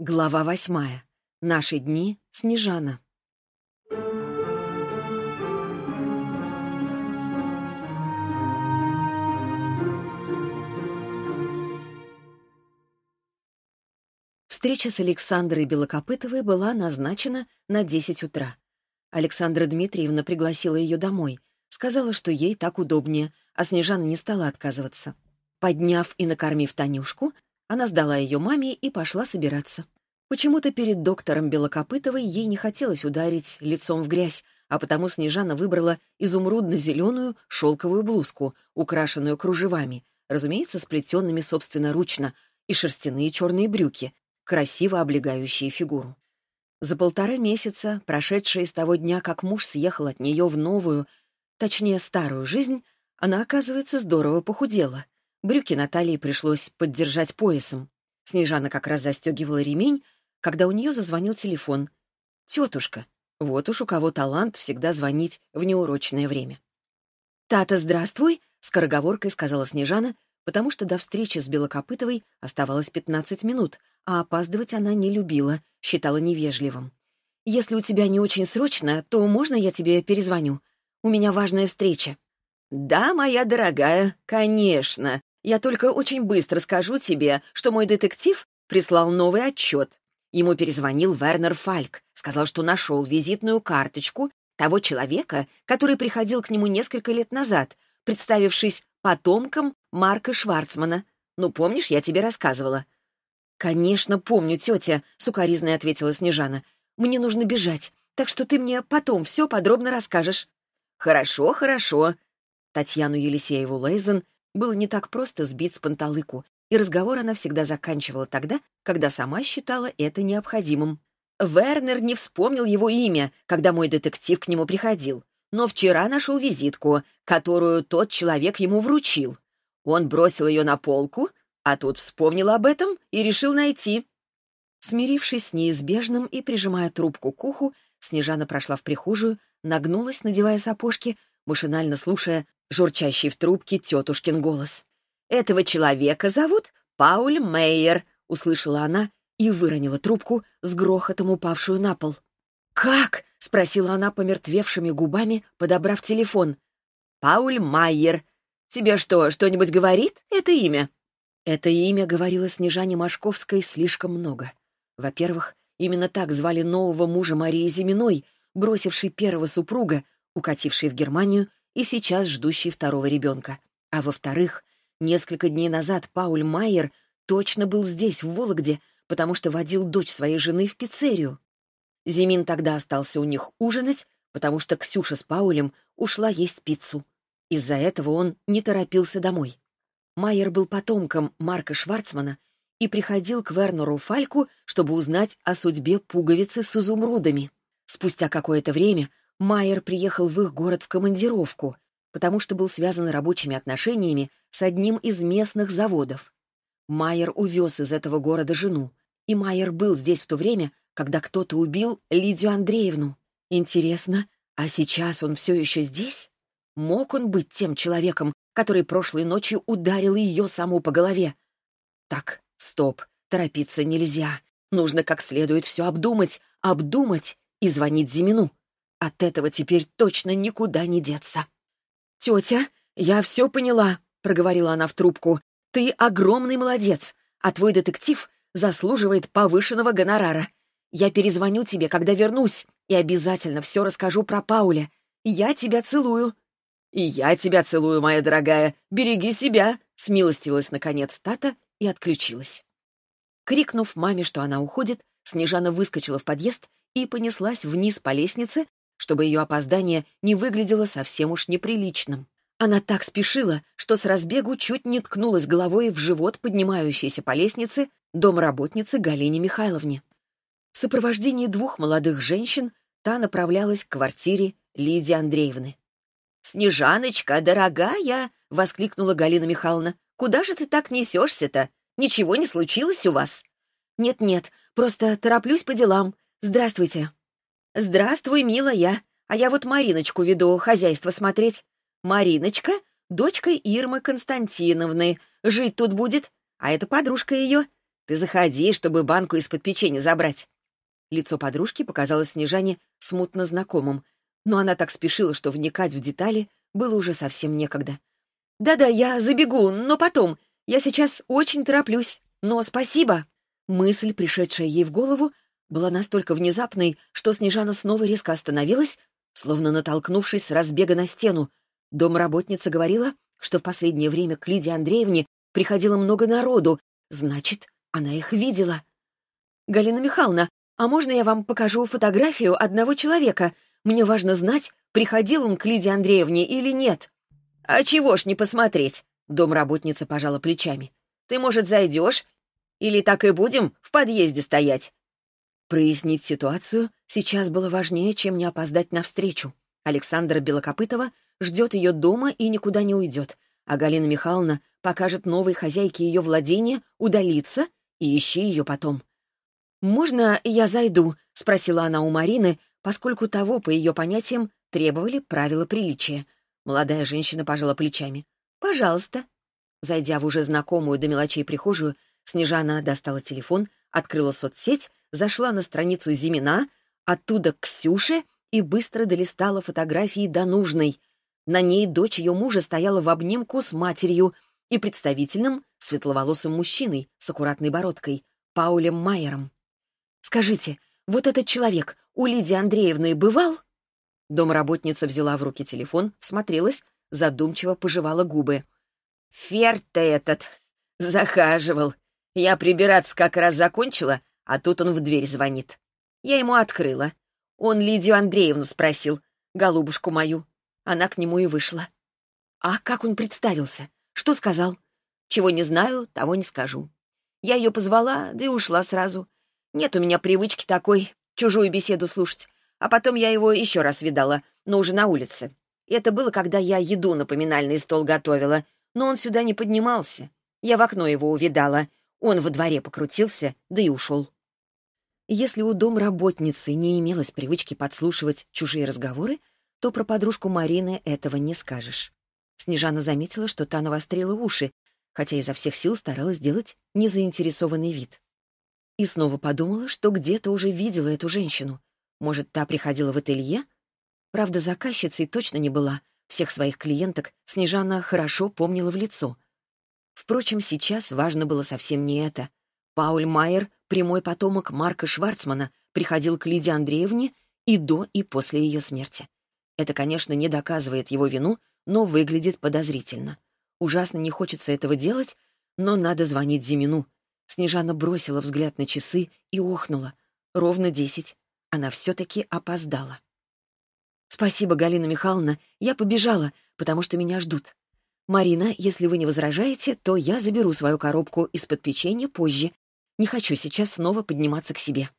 Глава восьмая. Наши дни. Снежана. Встреча с Александрой Белокопытовой была назначена на 10 утра. Александра Дмитриевна пригласила ее домой, сказала, что ей так удобнее, а Снежана не стала отказываться. Подняв и накормив Танюшку, она сдала ее маме и пошла собираться. Почему-то перед доктором Белокопытовой ей не хотелось ударить лицом в грязь, а потому Снежана выбрала изумрудно-зеленую шелковую блузку, украшенную кружевами, разумеется, сплетенными собственноручно, и шерстяные черные брюки, красиво облегающие фигуру. За полтора месяца, прошедшие с того дня, как муж съехал от нее в новую, точнее старую жизнь, она, оказывается, здорово похудела. Брюки Натальи пришлось поддержать поясом. Снежана как раз застегивала ремень, когда у нее зазвонил телефон. «Тетушка, вот уж у кого талант всегда звонить в неурочное время». «Тата, здравствуй!» — скороговоркой сказала Снежана, потому что до встречи с Белокопытовой оставалось 15 минут, а опаздывать она не любила, считала невежливым. «Если у тебя не очень срочно, то можно я тебе перезвоню? У меня важная встреча». «Да, моя дорогая, конечно. Я только очень быстро скажу тебе, что мой детектив прислал новый отчет. Ему перезвонил Вернер Фальк, сказал, что нашел визитную карточку того человека, который приходил к нему несколько лет назад, представившись потомком Марка Шварцмана. Ну, помнишь, я тебе рассказывала? «Конечно, помню, тетя», — сукоризной ответила Снежана. «Мне нужно бежать, так что ты мне потом все подробно расскажешь». «Хорошо, хорошо». Татьяну Елисееву Лейзен было не так просто сбить с панталыку, и разговор она всегда заканчивала тогда, когда сама считала это необходимым. Вернер не вспомнил его имя, когда мой детектив к нему приходил, но вчера нашел визитку, которую тот человек ему вручил. Он бросил ее на полку, а тут вспомнил об этом и решил найти. Смирившись с неизбежным и прижимая трубку к уху, Снежана прошла в прихожую, нагнулась, надевая сапожки, машинально слушая журчащий в трубке тетушкин голос. «Этого человека зовут Пауль Мейер», — услышала она и выронила трубку, с грохотом упавшую на пол. «Как?» — спросила она помертвевшими губами, подобрав телефон. «Пауль Майер. Тебе что, что-нибудь говорит это имя?» Это имя говорило Снежане Машковской слишком много. Во-первых, именно так звали нового мужа Марии Зиминой, бросившей первого супруга, укатившей в Германию и сейчас ждущей второго ребенка. А во-вторых, несколько дней назад Пауль Майер точно был здесь, в Вологде, потому что водил дочь своей жены в пиццерию. Зимин тогда остался у них ужинать, потому что Ксюша с Паулем ушла есть пиццу. Из-за этого он не торопился домой. Майер был потомком Марка Шварцмана и приходил к Вернеру Фальку, чтобы узнать о судьбе пуговицы с изумрудами. Спустя какое-то время Майер приехал в их город в командировку, потому что был связан рабочими отношениями с одним из местных заводов. Майер увез из этого города жену, и Майер был здесь в то время, когда кто-то убил Лидию Андреевну. Интересно, а сейчас он все еще здесь? Мог он быть тем человеком, который прошлой ночью ударил ее саму по голове. Так, стоп, торопиться нельзя. Нужно как следует все обдумать, обдумать и звонить Зимину. От этого теперь точно никуда не деться. «Тетя, я все поняла», — проговорила она в трубку. «Ты огромный молодец, а твой детектив заслуживает повышенного гонорара. Я перезвоню тебе, когда вернусь, и обязательно все расскажу про Пауля. Я тебя целую». «И я тебя целую, моя дорогая. Береги себя!» — смилостивилась, наконец, Тата и отключилась. Крикнув маме, что она уходит, Снежана выскочила в подъезд и понеслась вниз по лестнице, чтобы ее опоздание не выглядело совсем уж неприличным. Она так спешила, что с разбегу чуть не ткнулась головой в живот поднимающейся по лестнице домработницы Галине Михайловне. В сопровождении двух молодых женщин та направлялась к квартире Лидии Андреевны. «Снежаночка, дорогая!» — воскликнула Галина Михайловна. «Куда же ты так несешься-то? Ничего не случилось у вас?» «Нет-нет, просто тороплюсь по делам. Здравствуйте». «Здравствуй, милая. А я вот Мариночку веду хозяйство смотреть. Мариночка — дочка Ирмы Константиновны. Жить тут будет. А это подружка ее. Ты заходи, чтобы банку из-под печенья забрать». Лицо подружки показалось Снежане смутно знакомым, но она так спешила, что вникать в детали было уже совсем некогда. «Да-да, я забегу, но потом. Я сейчас очень тороплюсь. Но спасибо!» Мысль, пришедшая ей в голову, была настолько внезапной, что Снежана снова резко остановилась, словно натолкнувшись с разбега на стену. Домработница говорила, что в последнее время к Лидии Андреевне приходило много народу, значит, она их видела. «Галина Михайловна, а можно я вам покажу фотографию одного человека? Мне важно знать, приходил он к Лидии Андреевне или нет». «А чего ж не посмотреть?» — домработница пожала плечами. «Ты, может, зайдешь? Или так и будем в подъезде стоять?» Прояснить ситуацию сейчас было важнее, чем не опоздать навстречу. Александра Белокопытова ждет ее дома и никуда не уйдет, а Галина Михайловна покажет новой хозяйке ее владения удалиться и ищи ее потом. «Можно я зайду?» — спросила она у Марины, поскольку того, по ее понятиям, требовали правила приличия. Молодая женщина пожала плечами. «Пожалуйста». Зайдя в уже знакомую до мелочей прихожую, Снежана достала телефон, открыла соцсеть зашла на страницу Зимина, оттуда к Ксюше и быстро долистала фотографии до нужной. На ней дочь ее мужа стояла в обнимку с матерью и представительным светловолосым мужчиной с аккуратной бородкой, Паулем Майером. «Скажите, вот этот человек у Лидии Андреевны бывал?» Домработница взяла в руки телефон, всмотрелась, задумчиво пожевала губы. «Ферт-то этот захаживал. Я прибираться как раз закончила, а тут он в дверь звонит. Я ему открыла. Он Лидию Андреевну спросил, голубушку мою. Она к нему и вышла. А как он представился? Что сказал? Чего не знаю, того не скажу. Я ее позвала, да и ушла сразу. Нет у меня привычки такой, чужую беседу слушать. А потом я его еще раз видала, но уже на улице. Это было, когда я еду на поминальный стол готовила, но он сюда не поднимался. Я в окно его увидала. Он во дворе покрутился, да и ушел. Если у домработницы не имелось привычки подслушивать чужие разговоры, то про подружку Марины этого не скажешь. Снежана заметила, что та навострила уши, хотя изо всех сил старалась сделать незаинтересованный вид. И снова подумала, что где-то уже видела эту женщину. Может, та приходила в ателье? Правда, заказчицей точно не была. Всех своих клиенток Снежана хорошо помнила в лицо. Впрочем, сейчас важно было совсем не это. Пауль Майер прямой потомок Марка Шварцмана, приходил к Лидии Андреевне и до, и после ее смерти. Это, конечно, не доказывает его вину, но выглядит подозрительно. Ужасно не хочется этого делать, но надо звонить Зимину. Снежана бросила взгляд на часы и охнула. Ровно десять. Она все-таки опоздала. «Спасибо, Галина Михайловна. Я побежала, потому что меня ждут. Марина, если вы не возражаете, то я заберу свою коробку из-под печенья позже. Не хочу сейчас снова подниматься к себе.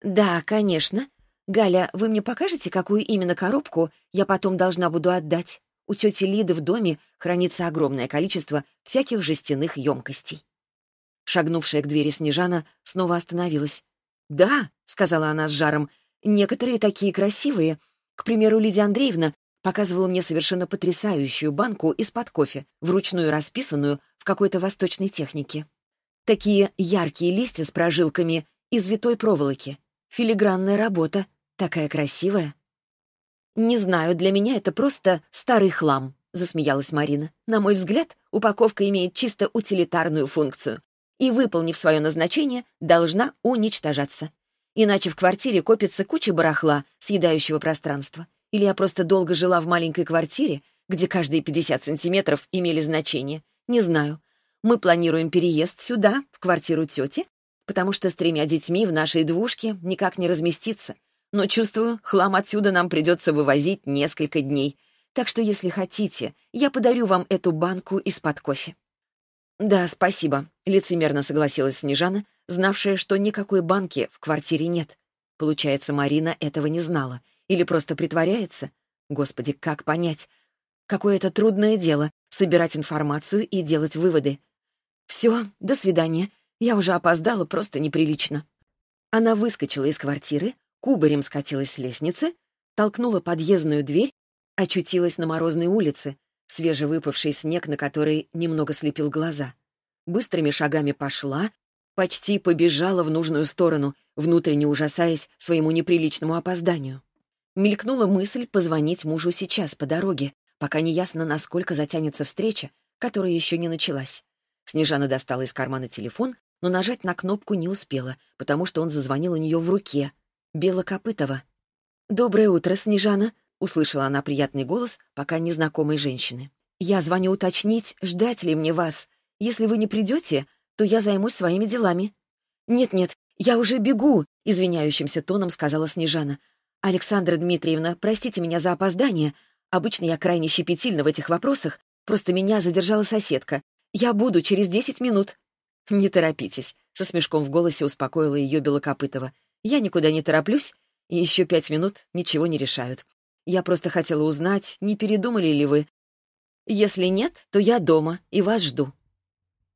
Да, конечно. Галя, вы мне покажете, какую именно коробку я потом должна буду отдать? У тети Лиды в доме хранится огромное количество всяких жестяных емкостей. Шагнувшая к двери Снежана снова остановилась. «Да», — сказала она с жаром, — «некоторые такие красивые. К примеру, Лидия Андреевна показывала мне совершенно потрясающую банку из-под кофе, вручную расписанную в какой-то восточной технике. Такие яркие листья с прожилками из витой проволоки. Филигранная работа. Такая красивая. «Не знаю, для меня это просто старый хлам», — засмеялась Марина. «На мой взгляд, упаковка имеет чисто утилитарную функцию и, выполнив свое назначение, должна уничтожаться. Иначе в квартире копится куча барахла, съедающего пространство. Или я просто долго жила в маленькой квартире, где каждые 50 сантиметров имели значение. Не знаю. Мы планируем переезд сюда, в квартиру тети, потому что с тремя детьми в нашей двушке никак не разместиться. Но чувствую, хлам отсюда нам придется вывозить несколько дней. Так что, если хотите, я подарю вам эту банку из-под кофе». «Да, спасибо», — лицемерно согласилась Снежана, знавшая, что никакой банки в квартире нет. Получается, Марина этого не знала. Или просто притворяется? Господи, как понять? Какое это трудное дело — собирать информацию и делать выводы. «Все, до свидания. Я уже опоздала, просто неприлично». Она выскочила из квартиры, кубарем скатилась с лестницы, толкнула подъездную дверь, очутилась на морозной улице, свежевыпавший снег, на который немного слепил глаза. Быстрыми шагами пошла, почти побежала в нужную сторону, внутренне ужасаясь своему неприличному опозданию. Мелькнула мысль позвонить мужу сейчас по дороге, пока не ясно, насколько затянется встреча, которая еще не началась. Снежана достала из кармана телефон, но нажать на кнопку не успела, потому что он зазвонил у нее в руке. Белокопытова. «Доброе утро, Снежана», — услышала она приятный голос пока незнакомой женщины. «Я звоню уточнить, ждать ли мне вас. Если вы не придете, то я займусь своими делами». «Нет-нет, я уже бегу», — извиняющимся тоном сказала Снежана. «Александра Дмитриевна, простите меня за опоздание. Обычно я крайне щепетильна в этих вопросах, просто меня задержала соседка. Я буду через десять минут». «Не торопитесь», — со смешком в голосе успокоила ее Белокопытова. «Я никуда не тороплюсь, и еще пять минут ничего не решают. Я просто хотела узнать, не передумали ли вы. Если нет, то я дома и вас жду».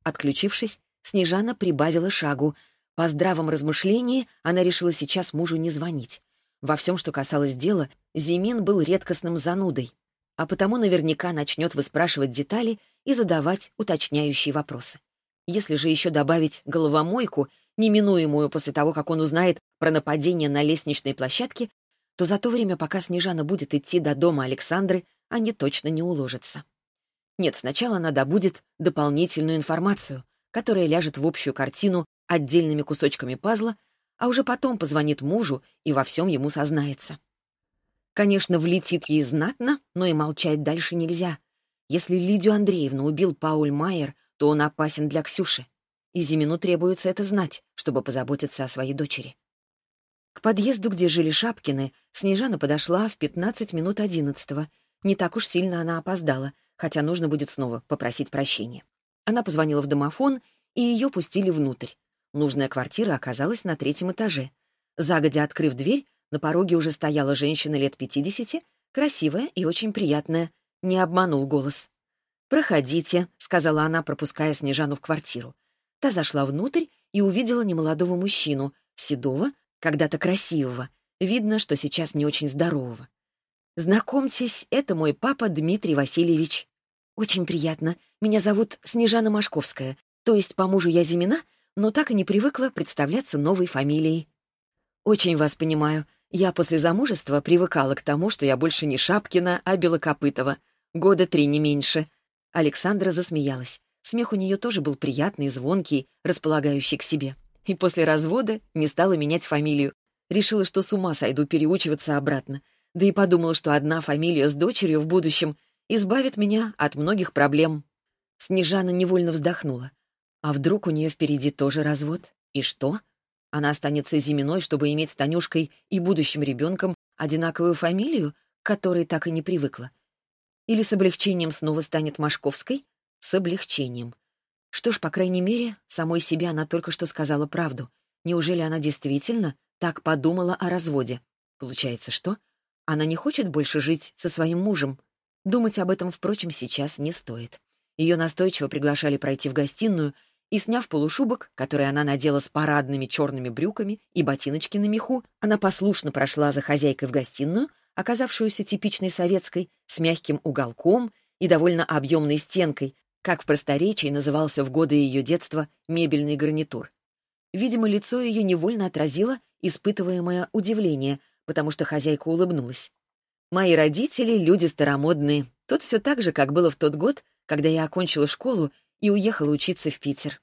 Отключившись, Снежана прибавила шагу. По здравом размышлении она решила сейчас мужу не звонить. Во всем, что касалось дела, Зимин был редкостным занудой, а потому наверняка начнет выспрашивать детали и задавать уточняющие вопросы. Если же еще добавить головомойку, неминуемую после того, как он узнает про нападение на лестничной площадке, то за то время, пока Снежана будет идти до дома Александры, они точно не уложатся. Нет, сначала она добудет дополнительную информацию, которая ляжет в общую картину отдельными кусочками пазла, а уже потом позвонит мужу и во всем ему сознается. Конечно, влетит ей знатно, но и молчать дальше нельзя. Если Лидию Андреевну убил Пауль Майер, то он опасен для Ксюши. И Зимину требуется это знать, чтобы позаботиться о своей дочери. К подъезду, где жили Шапкины, Снежана подошла в 15 минут одиннадцатого. Не так уж сильно она опоздала, хотя нужно будет снова попросить прощения. Она позвонила в домофон, и ее пустили внутрь. Нужная квартира оказалась на третьем этаже. Загодя открыв дверь, на пороге уже стояла женщина лет пятидесяти, красивая и очень приятная. Не обманул голос. «Проходите», — сказала она, пропуская Снежану в квартиру. Та зашла внутрь и увидела немолодого мужчину, седого, когда-то красивого. Видно, что сейчас не очень здорового. «Знакомьтесь, это мой папа Дмитрий Васильевич». «Очень приятно. Меня зовут Снежана Машковская. То есть по мужу я Зимина, но так и не привыкла представляться новой фамилией». «Очень вас понимаю. Я после замужества привыкала к тому, что я больше не Шапкина, а Белокопытова. Года три не меньше». Александра засмеялась. Смех у нее тоже был приятный, звонкий, располагающий к себе. И после развода не стала менять фамилию. Решила, что с ума сойду переучиваться обратно. Да и подумала, что одна фамилия с дочерью в будущем избавит меня от многих проблем. Снежана невольно вздохнула. А вдруг у нее впереди тоже развод? И что? Она останется Зиминой, чтобы иметь с Танюшкой и будущим ребенком одинаковую фамилию, к которой так и не привыкла. Или с облегчением снова станет Машковской? С облегчением. Что ж, по крайней мере, самой себе она только что сказала правду. Неужели она действительно так подумала о разводе? Получается, что? Она не хочет больше жить со своим мужем. Думать об этом, впрочем, сейчас не стоит. Ее настойчиво приглашали пройти в гостиную, и, сняв полушубок, который она надела с парадными черными брюками и ботиночки на меху, она послушно прошла за хозяйкой в гостиную, оказавшуюся типичной советской, с мягким уголком и довольно объемной стенкой, как в просторечии назывался в годы ее детства мебельный гарнитур. Видимо, лицо ее невольно отразило испытываемое удивление, потому что хозяйка улыбнулась. «Мои родители — люди старомодные. Тут все так же, как было в тот год, когда я окончила школу и уехала учиться в Питер.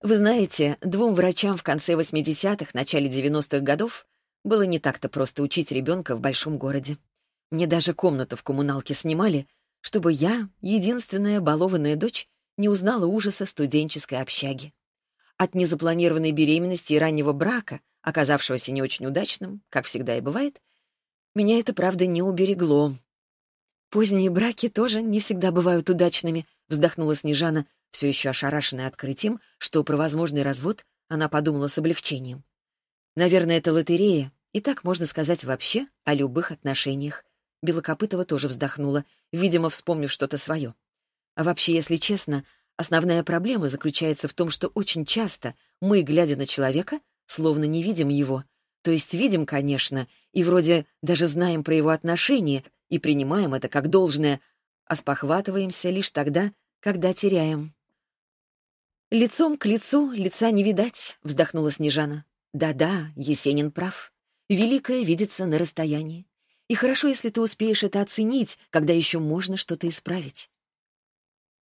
Вы знаете, двум врачам в конце 80-х, начале 90-х годов было не так-то просто учить ребенка в большом городе. Мне даже комнату в коммуналке снимали, чтобы я, единственная балованная дочь, не узнала ужаса студенческой общаги. От незапланированной беременности и раннего брака, оказавшегося не очень удачным, как всегда и бывает, меня это, правда, не уберегло. «Поздние браки тоже не всегда бывают удачными», — вздохнула Снежана, все еще ошарашенная открытием, что про возможный развод она подумала с облегчением. Наверное, это лотерея, и так можно сказать вообще о любых отношениях. Белокопытова тоже вздохнула, видимо, вспомнив что-то свое. А вообще, если честно, основная проблема заключается в том, что очень часто мы, глядя на человека, словно не видим его. То есть видим, конечно, и вроде даже знаем про его отношения и принимаем это как должное, а спохватываемся лишь тогда, когда теряем. «Лицом к лицу лица не видать», — вздохнула Снежана. «Да-да, Есенин прав. Великое видится на расстоянии. И хорошо, если ты успеешь это оценить, когда еще можно что-то исправить».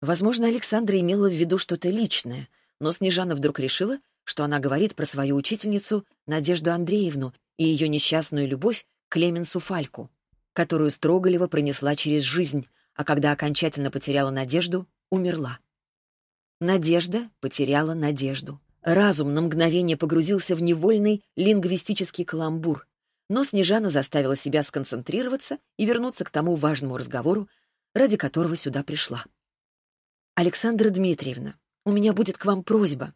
Возможно, Александра имела в виду что-то личное, но Снежана вдруг решила, что она говорит про свою учительницу Надежду Андреевну и ее несчастную любовь к Клеменсу Фальку, которую Строголева пронесла через жизнь, а когда окончательно потеряла надежду, умерла. Надежда потеряла надежду. Разум на мгновение погрузился в невольный лингвистический каламбур, но Снежана заставила себя сконцентрироваться и вернуться к тому важному разговору, ради которого сюда пришла. «Александра Дмитриевна, у меня будет к вам просьба.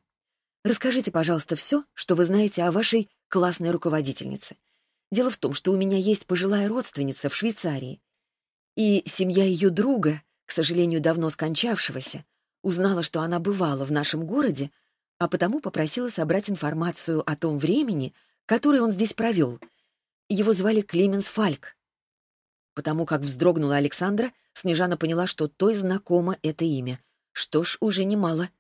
Расскажите, пожалуйста, все, что вы знаете о вашей классной руководительнице. Дело в том, что у меня есть пожилая родственница в Швейцарии, и семья ее друга, к сожалению, давно скончавшегося, узнала, что она бывала в нашем городе, а потому попросила собрать информацию о том времени, которое он здесь провел. Его звали Клеменс Фальк. Потому как вздрогнула Александра, Снежана поняла, что той знакомо это имя. Что ж, уже немало.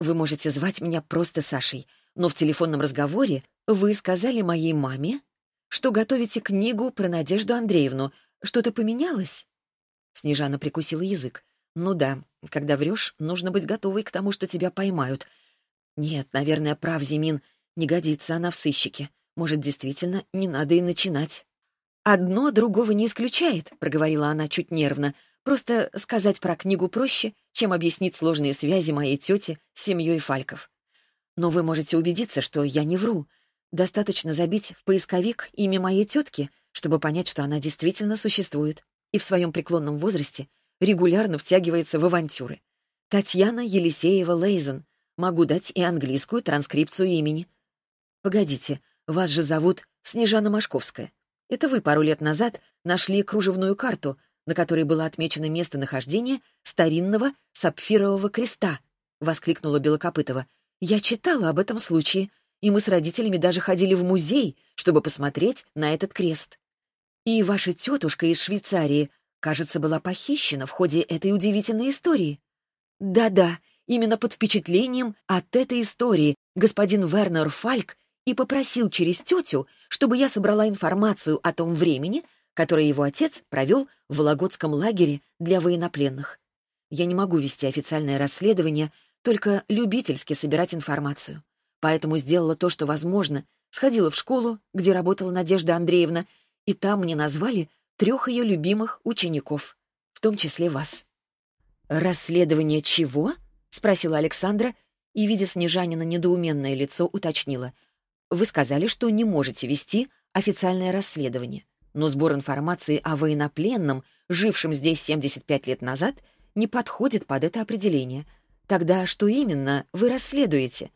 Вы можете звать меня просто Сашей, но в телефонном разговоре вы сказали моей маме, что готовите книгу про Надежду Андреевну. Что-то поменялось?» Снежана прикусила язык. «Ну да, когда врешь, нужно быть готовой к тому, что тебя поймают. Нет, наверное, прав Зимин. Не годится она в сыщике. Может, действительно, не надо и начинать». «Одно другого не исключает», — проговорила она чуть нервно. «Просто сказать про книгу проще, чем объяснить сложные связи моей тети с семьей Фальков. Но вы можете убедиться, что я не вру. Достаточно забить в поисковик имя моей тетки, чтобы понять, что она действительно существует и в своем преклонном возрасте регулярно втягивается в авантюры. Татьяна Елисеева Лейзен. Могу дать и английскую транскрипцию имени. Погодите, вас же зовут Снежана Машковская. Это вы пару лет назад нашли кружевную карту, на которой было отмечено местонахождение старинного сапфирового креста, — воскликнула Белокопытова. Я читала об этом случае, и мы с родителями даже ходили в музей, чтобы посмотреть на этот крест. И ваша тетушка из Швейцарии, кажется, была похищена в ходе этой удивительной истории. Да-да, именно под впечатлением от этой истории господин Вернер Фальк и попросил через тетю, чтобы я собрала информацию о том времени, которое его отец провел в Вологодском лагере для военнопленных. Я не могу вести официальное расследование, только любительски собирать информацию. Поэтому сделала то, что возможно, сходила в школу, где работала Надежда Андреевна, и там мне назвали трех ее любимых учеников, в том числе вас. «Расследование чего?» — спросила Александра, и, видя Снежанина недоуменное лицо, уточнила. «Вы сказали, что не можете вести официальное расследование, но сбор информации о военнопленном, жившем здесь 75 лет назад, не подходит под это определение. Тогда что именно вы расследуете?»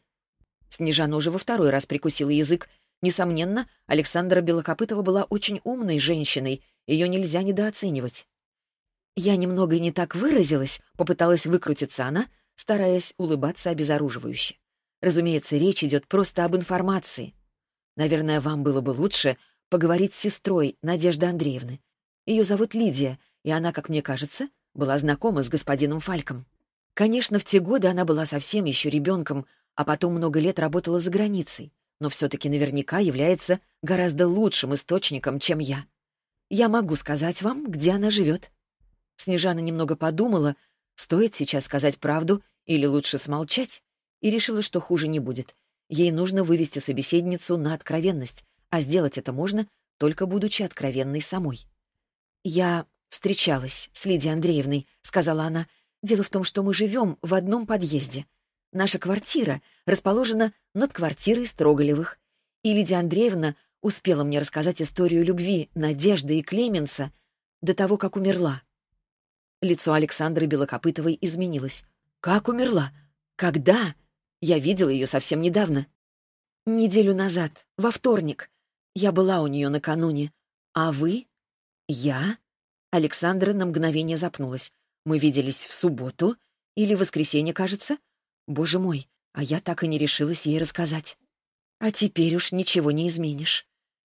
Снежана уже во второй раз прикусила язык. Несомненно, Александра Белокопытова была очень умной женщиной, ее нельзя недооценивать. «Я немного не так выразилась», — попыталась выкрутиться она, стараясь улыбаться обезоруживающе. «Разумеется, речь идет просто об информации. Наверное, вам было бы лучше поговорить с сестрой Надежды Андреевны. Ее зовут Лидия, и она, как мне кажется, была знакома с господином Фальком. Конечно, в те годы она была совсем еще ребенком, а потом много лет работала за границей, но все-таки наверняка является гораздо лучшим источником, чем я. Я могу сказать вам, где она живет. Снежана немного подумала, стоит сейчас сказать правду или лучше смолчать, и решила, что хуже не будет. Ей нужно вывести собеседницу на откровенность, а сделать это можно, только будучи откровенной самой. «Я встречалась с Лидией Андреевной», — сказала она. «Дело в том, что мы живем в одном подъезде. Наша квартира расположена над квартирой Строголевых, и Лидия Андреевна успела мне рассказать историю любви Надежды и Клеменса до того, как умерла. Лицо Александры Белокопытовой изменилось. «Как умерла? Когда? Я видела ее совсем недавно. Неделю назад, во вторник. Я была у нее накануне. А вы? Я?» Александра на мгновение запнулась. «Мы виделись в субботу или в воскресенье, кажется?» Боже мой, а я так и не решилась ей рассказать. А теперь уж ничего не изменишь.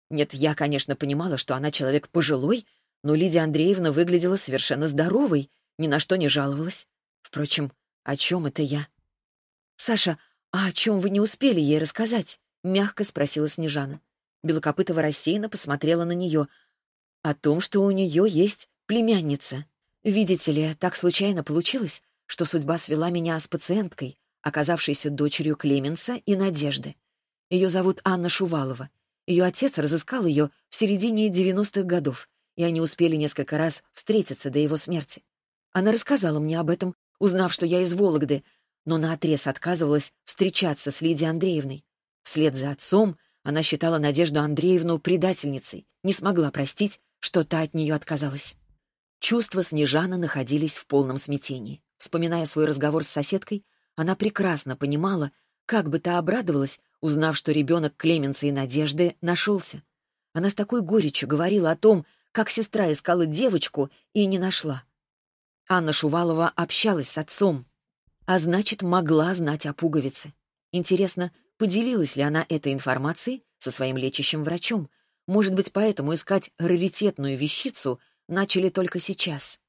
Нет, я, конечно, понимала, что она человек пожилой, но Лидия Андреевна выглядела совершенно здоровой, ни на что не жаловалась. Впрочем, о чем это я? «Саша, а о чем вы не успели ей рассказать?» — мягко спросила Снежана. Белокопытова рассеянно посмотрела на нее. «О том, что у нее есть племянница. Видите ли, так случайно получилось, что судьба свела меня с пациенткой, оказавшейся дочерью Клеменса и Надежды. Ее зовут Анна Шувалова. Ее отец разыскал ее в середине 90-х годов, и они успели несколько раз встретиться до его смерти. Она рассказала мне об этом, узнав, что я из Вологды, но наотрез отказывалась встречаться с Лидией Андреевной. Вслед за отцом она считала Надежду Андреевну предательницей, не смогла простить, что та от нее отказалась. Чувства Снежана находились в полном смятении. Вспоминая свой разговор с соседкой, она прекрасно понимала, как бы та обрадовалась, узнав, что ребенок Клеменса и Надежды нашелся. Она с такой горечью говорила о том, как сестра искала девочку и не нашла. Анна Шувалова общалась с отцом, а значит, могла знать о пуговице. Интересно, поделилась ли она этой информацией со своим лечащим врачом? Может быть, поэтому искать раритетную вещицу начали только сейчас.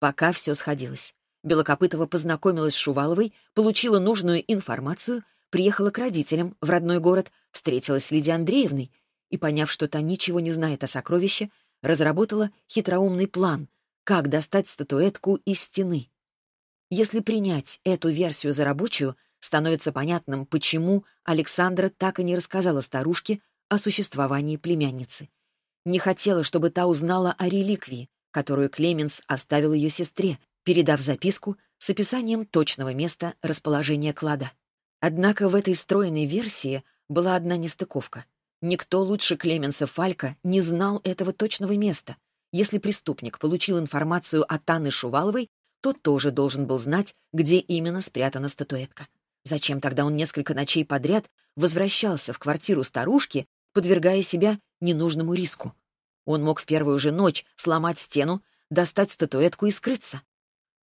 Пока все сходилось. Белокопытова познакомилась с Шуваловой, получила нужную информацию, приехала к родителям в родной город, встретилась с Лидией Андреевной и, поняв, что та ничего не знает о сокровище, разработала хитроумный план, как достать статуэтку из стены. Если принять эту версию за рабочую, становится понятным, почему Александра так и не рассказала старушке о существовании племянницы. Не хотела, чтобы та узнала о реликвии, которую Клеменс оставил ее сестре, передав записку с описанием точного места расположения клада. Однако в этой стройной версии была одна нестыковка. Никто лучше Клеменса Фалька не знал этого точного места. Если преступник получил информацию от Анны Шуваловой, то тоже должен был знать, где именно спрятана статуэтка. Зачем тогда он несколько ночей подряд возвращался в квартиру старушки, подвергая себя ненужному риску? Он мог в первую же ночь сломать стену, достать статуэтку и скрыться.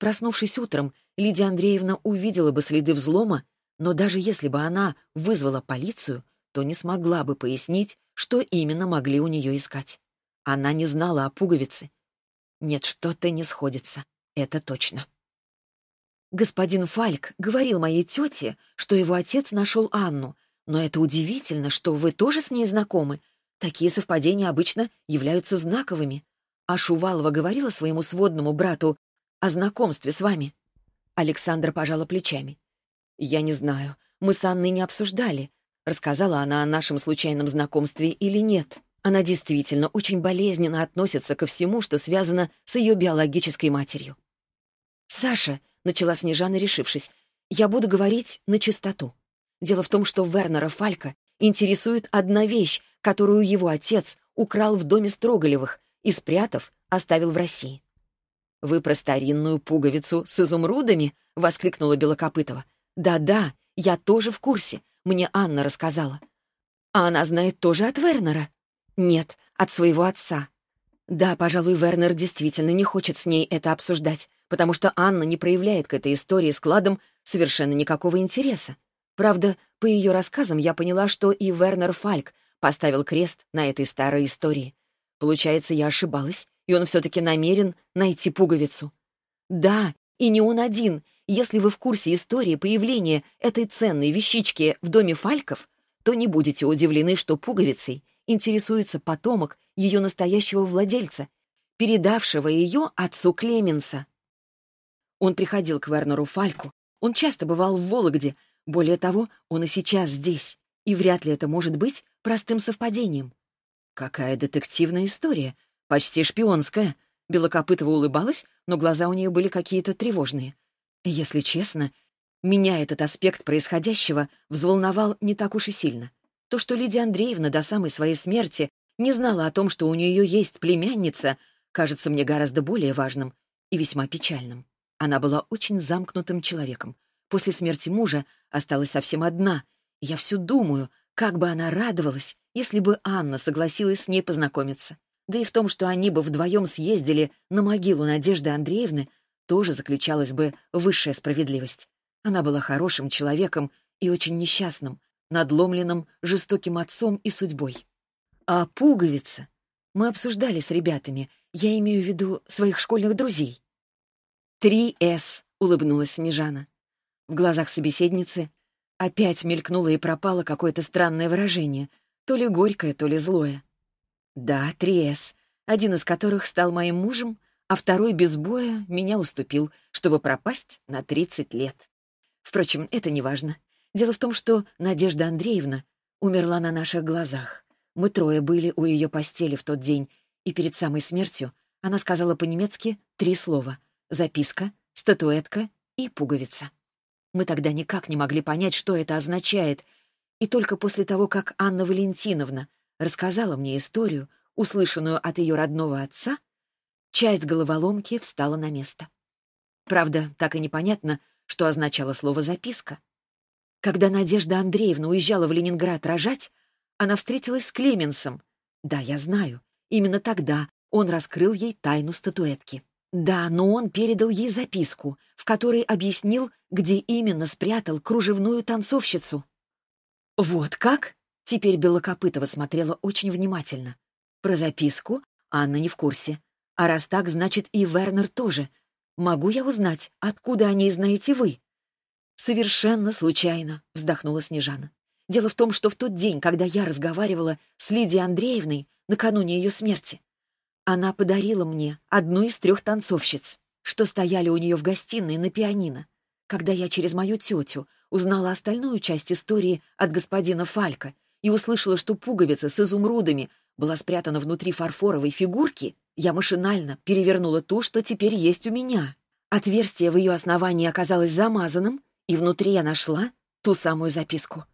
Проснувшись утром, Лидия Андреевна увидела бы следы взлома, но даже если бы она вызвала полицию, то не смогла бы пояснить, что именно могли у нее искать. Она не знала о пуговице. Нет, что-то не сходится, это точно. Господин Фальк говорил моей тете, что его отец нашел Анну, но это удивительно, что вы тоже с ней знакомы. Такие совпадения обычно являются знаковыми. А Шувалова говорила своему сводному брату о знакомстве с вами. Александра пожала плечами. «Я не знаю. Мы с Анной не обсуждали, рассказала она о нашем случайном знакомстве или нет. Она действительно очень болезненно относится ко всему, что связано с ее биологической матерью. «Саша», — начала Снежана, решившись, — «я буду говорить на чистоту. Дело в том, что Вернера Фалька интересует одна вещь, которую его отец украл в доме Строголевых и, спрятав, оставил в России». «Вы про старинную пуговицу с изумрудами?» — воскликнула Белокопытова. «Да-да, я тоже в курсе. Мне Анна рассказала». «А она знает тоже от Вернера?» «Нет, от своего отца». «Да, пожалуй, Вернер действительно не хочет с ней это обсуждать, потому что Анна не проявляет к этой истории складом совершенно никакого интереса. Правда, по ее рассказам я поняла, что и Вернер Фальк поставил крест на этой старой истории. Получается, я ошибалась, и он все-таки намерен найти пуговицу. Да, и не он один. Если вы в курсе истории появления этой ценной вещички в доме Фальков, то не будете удивлены, что пуговицей интересуется потомок ее настоящего владельца, передавшего ее отцу Клеменса. Он приходил к Вернеру Фальку, он часто бывал в Вологде, более того, он и сейчас здесь, и вряд ли это может быть простым совпадением. Какая детективная история, почти шпионская. Белокопытова улыбалась, но глаза у нее были какие-то тревожные. Если честно, меня этот аспект происходящего взволновал не так уж и сильно. То, что Лидия Андреевна до самой своей смерти не знала о том, что у нее есть племянница, кажется мне гораздо более важным и весьма печальным. Она была очень замкнутым человеком. После смерти мужа осталась совсем одна. Я все думаю, как бы она радовалась, если бы Анна согласилась с ней познакомиться. Да и в том, что они бы вдвоем съездили на могилу Надежды Андреевны, тоже заключалась бы высшая справедливость. Она была хорошим человеком и очень несчастным, надломленным жестоким отцом и судьбой. А пуговица? Мы обсуждали с ребятами, я имею в виду своих школьных друзей. «Три С», — улыбнулась Снежана. В глазах собеседницы опять мелькнуло и пропало какое-то странное выражение, то ли горькое, то ли злое. Да, Триэс, один из которых стал моим мужем, а второй без боя меня уступил, чтобы пропасть на 30 лет. Впрочем, это не важно. Дело в том, что Надежда Андреевна умерла на наших глазах. Мы трое были у ее постели в тот день, и перед самой смертью она сказала по-немецки три слова — записка, статуэтка и пуговица. Мы тогда никак не могли понять, что это означает, и только после того, как Анна Валентиновна рассказала мне историю, услышанную от ее родного отца, часть головоломки встала на место. Правда, так и непонятно, что означало слово «записка». Когда Надежда Андреевна уезжала в Ленинград рожать, она встретилась с Клеменсом. Да, я знаю, именно тогда он раскрыл ей тайну статуэтки. Да, но он передал ей записку, в которой объяснил, где именно спрятал кружевную танцовщицу. Вот как? Теперь Белокопытова смотрела очень внимательно. Про записку Анна не в курсе. А раз так, значит и Вернер тоже. Могу я узнать, откуда о ней знаете вы? Совершенно случайно, вздохнула Снежана. Дело в том, что в тот день, когда я разговаривала с Лидией Андреевной, накануне ее смерти, она подарила мне одну из трех танцовщиц, что стояли у нее в гостиной на пианино. Когда я через мою тетю узнала остальную часть истории от господина Фалька и услышала, что пуговица с изумрудами была спрятана внутри фарфоровой фигурки, я машинально перевернула ту, что теперь есть у меня. Отверстие в ее основании оказалось замазанным, и внутри я нашла ту самую записку.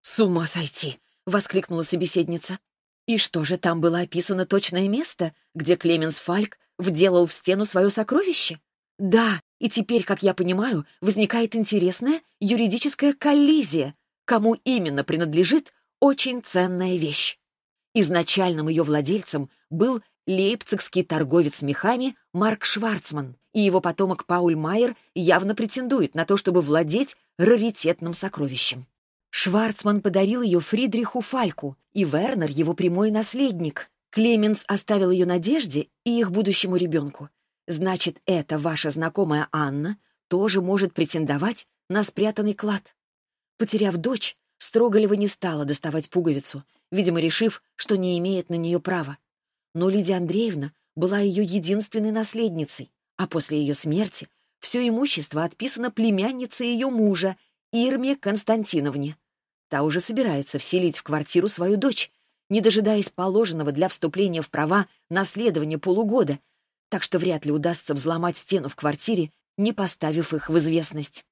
«С ума сойти!» — воскликнула собеседница. И что же, там было описано точное место, где Клеменс Фальк вделал в стену свое сокровище? Да, и теперь, как я понимаю, возникает интересная юридическая коллизия, кому именно принадлежит очень ценная вещь. Изначальным ее владельцем был лейпцигский торговец мехами Марк Шварцман, и его потомок Пауль Майер явно претендует на то, чтобы владеть раритетным сокровищем. Шварцман подарил ее Фридриху Фальку, и Вернер — его прямой наследник. Клеменс оставил ее Надежде и их будущему ребенку. Значит, эта ваша знакомая Анна тоже может претендовать на спрятанный клад. Потеряв дочь, Строголева не стала доставать пуговицу, видимо, решив, что не имеет на нее права. Но Лидия Андреевна была ее единственной наследницей, а после ее смерти все имущество отписано племяннице ее мужа, Ирме Константиновне. Та уже собирается вселить в квартиру свою дочь, не дожидаясь положенного для вступления в права наследования полугода, так что вряд ли удастся взломать стену в квартире, не поставив их в известность.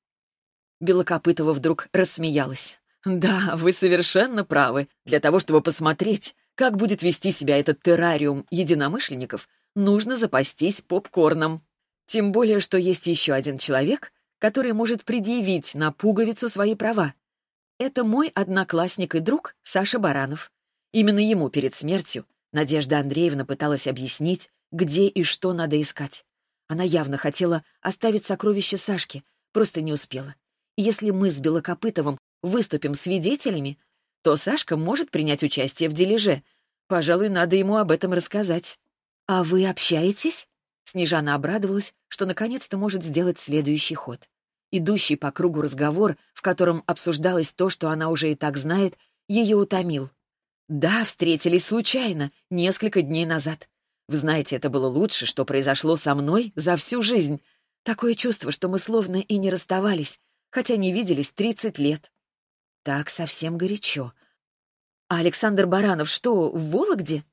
Белокопытова вдруг рассмеялась. «Да, вы совершенно правы. Для того, чтобы посмотреть, как будет вести себя этот террариум единомышленников, нужно запастись попкорном. Тем более, что есть еще один человек, который может предъявить на пуговицу свои права. Это мой одноклассник и друг Саша Баранов. Именно ему перед смертью Надежда Андреевна пыталась объяснить, где и что надо искать. Она явно хотела оставить сокровище Сашке, просто не успела. Если мы с Белокопытовым выступим свидетелями, то Сашка может принять участие в дележе. Пожалуй, надо ему об этом рассказать. «А вы общаетесь?» Снежана обрадовалась, что наконец-то может сделать следующий ход. Идущий по кругу разговор, в котором обсуждалось то, что она уже и так знает, ее утомил. «Да, встретились случайно, несколько дней назад. Вы знаете, это было лучше, что произошло со мной за всю жизнь. Такое чувство, что мы словно и не расставались, хотя не виделись тридцать лет». Так совсем горячо. «А Александр Баранов что, в Вологде?»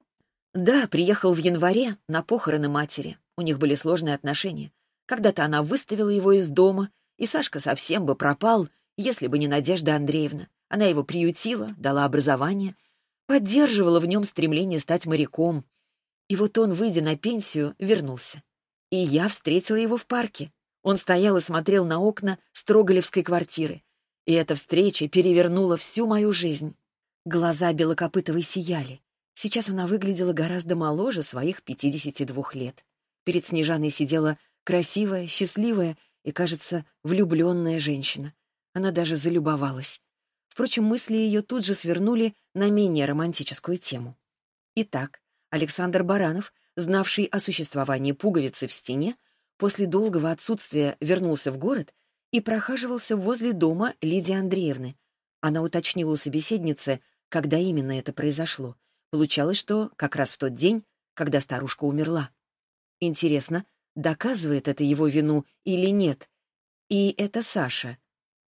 «Да, приехал в январе на похороны матери. У них были сложные отношения. Когда-то она выставила его из дома, и Сашка совсем бы пропал, если бы не Надежда Андреевна. Она его приютила, дала образование, поддерживала в нем стремление стать моряком. И вот он, выйдя на пенсию, вернулся. И я встретила его в парке. Он стоял и смотрел на окна Строголевской квартиры. И эта встреча перевернула всю мою жизнь. Глаза Белокопытовой сияли. Сейчас она выглядела гораздо моложе своих 52 лет. Перед Снежаной сидела красивая, счастливая и, кажется, влюбленная женщина. Она даже залюбовалась. Впрочем, мысли ее тут же свернули на менее романтическую тему. Итак, Александр Баранов, знавший о существовании пуговицы в стене, после долгого отсутствия вернулся в город и прохаживался возле дома Лидии Андреевны. Она уточнила у собеседницы, когда именно это произошло. Получалось, что как раз в тот день, когда старушка умерла. Интересно, доказывает это его вину или нет? И это Саша.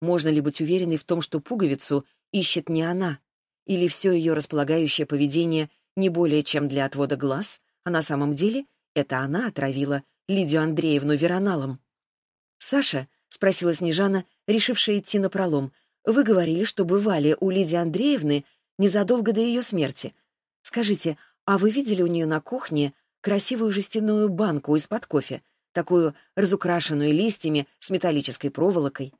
Можно ли быть уверенной в том, что пуговицу ищет не она? Или все ее располагающее поведение не более чем для отвода глаз, а на самом деле это она отравила Лидию Андреевну вероналом? «Саша?» — спросила Снежана, решившая идти на пролом. «Вы говорили, что бывали у Лидии Андреевны незадолго до ее смерти. Скажите, а вы видели у нее на кухне красивую жестяную банку из-под кофе, такую разукрашенную листьями с металлической проволокой?»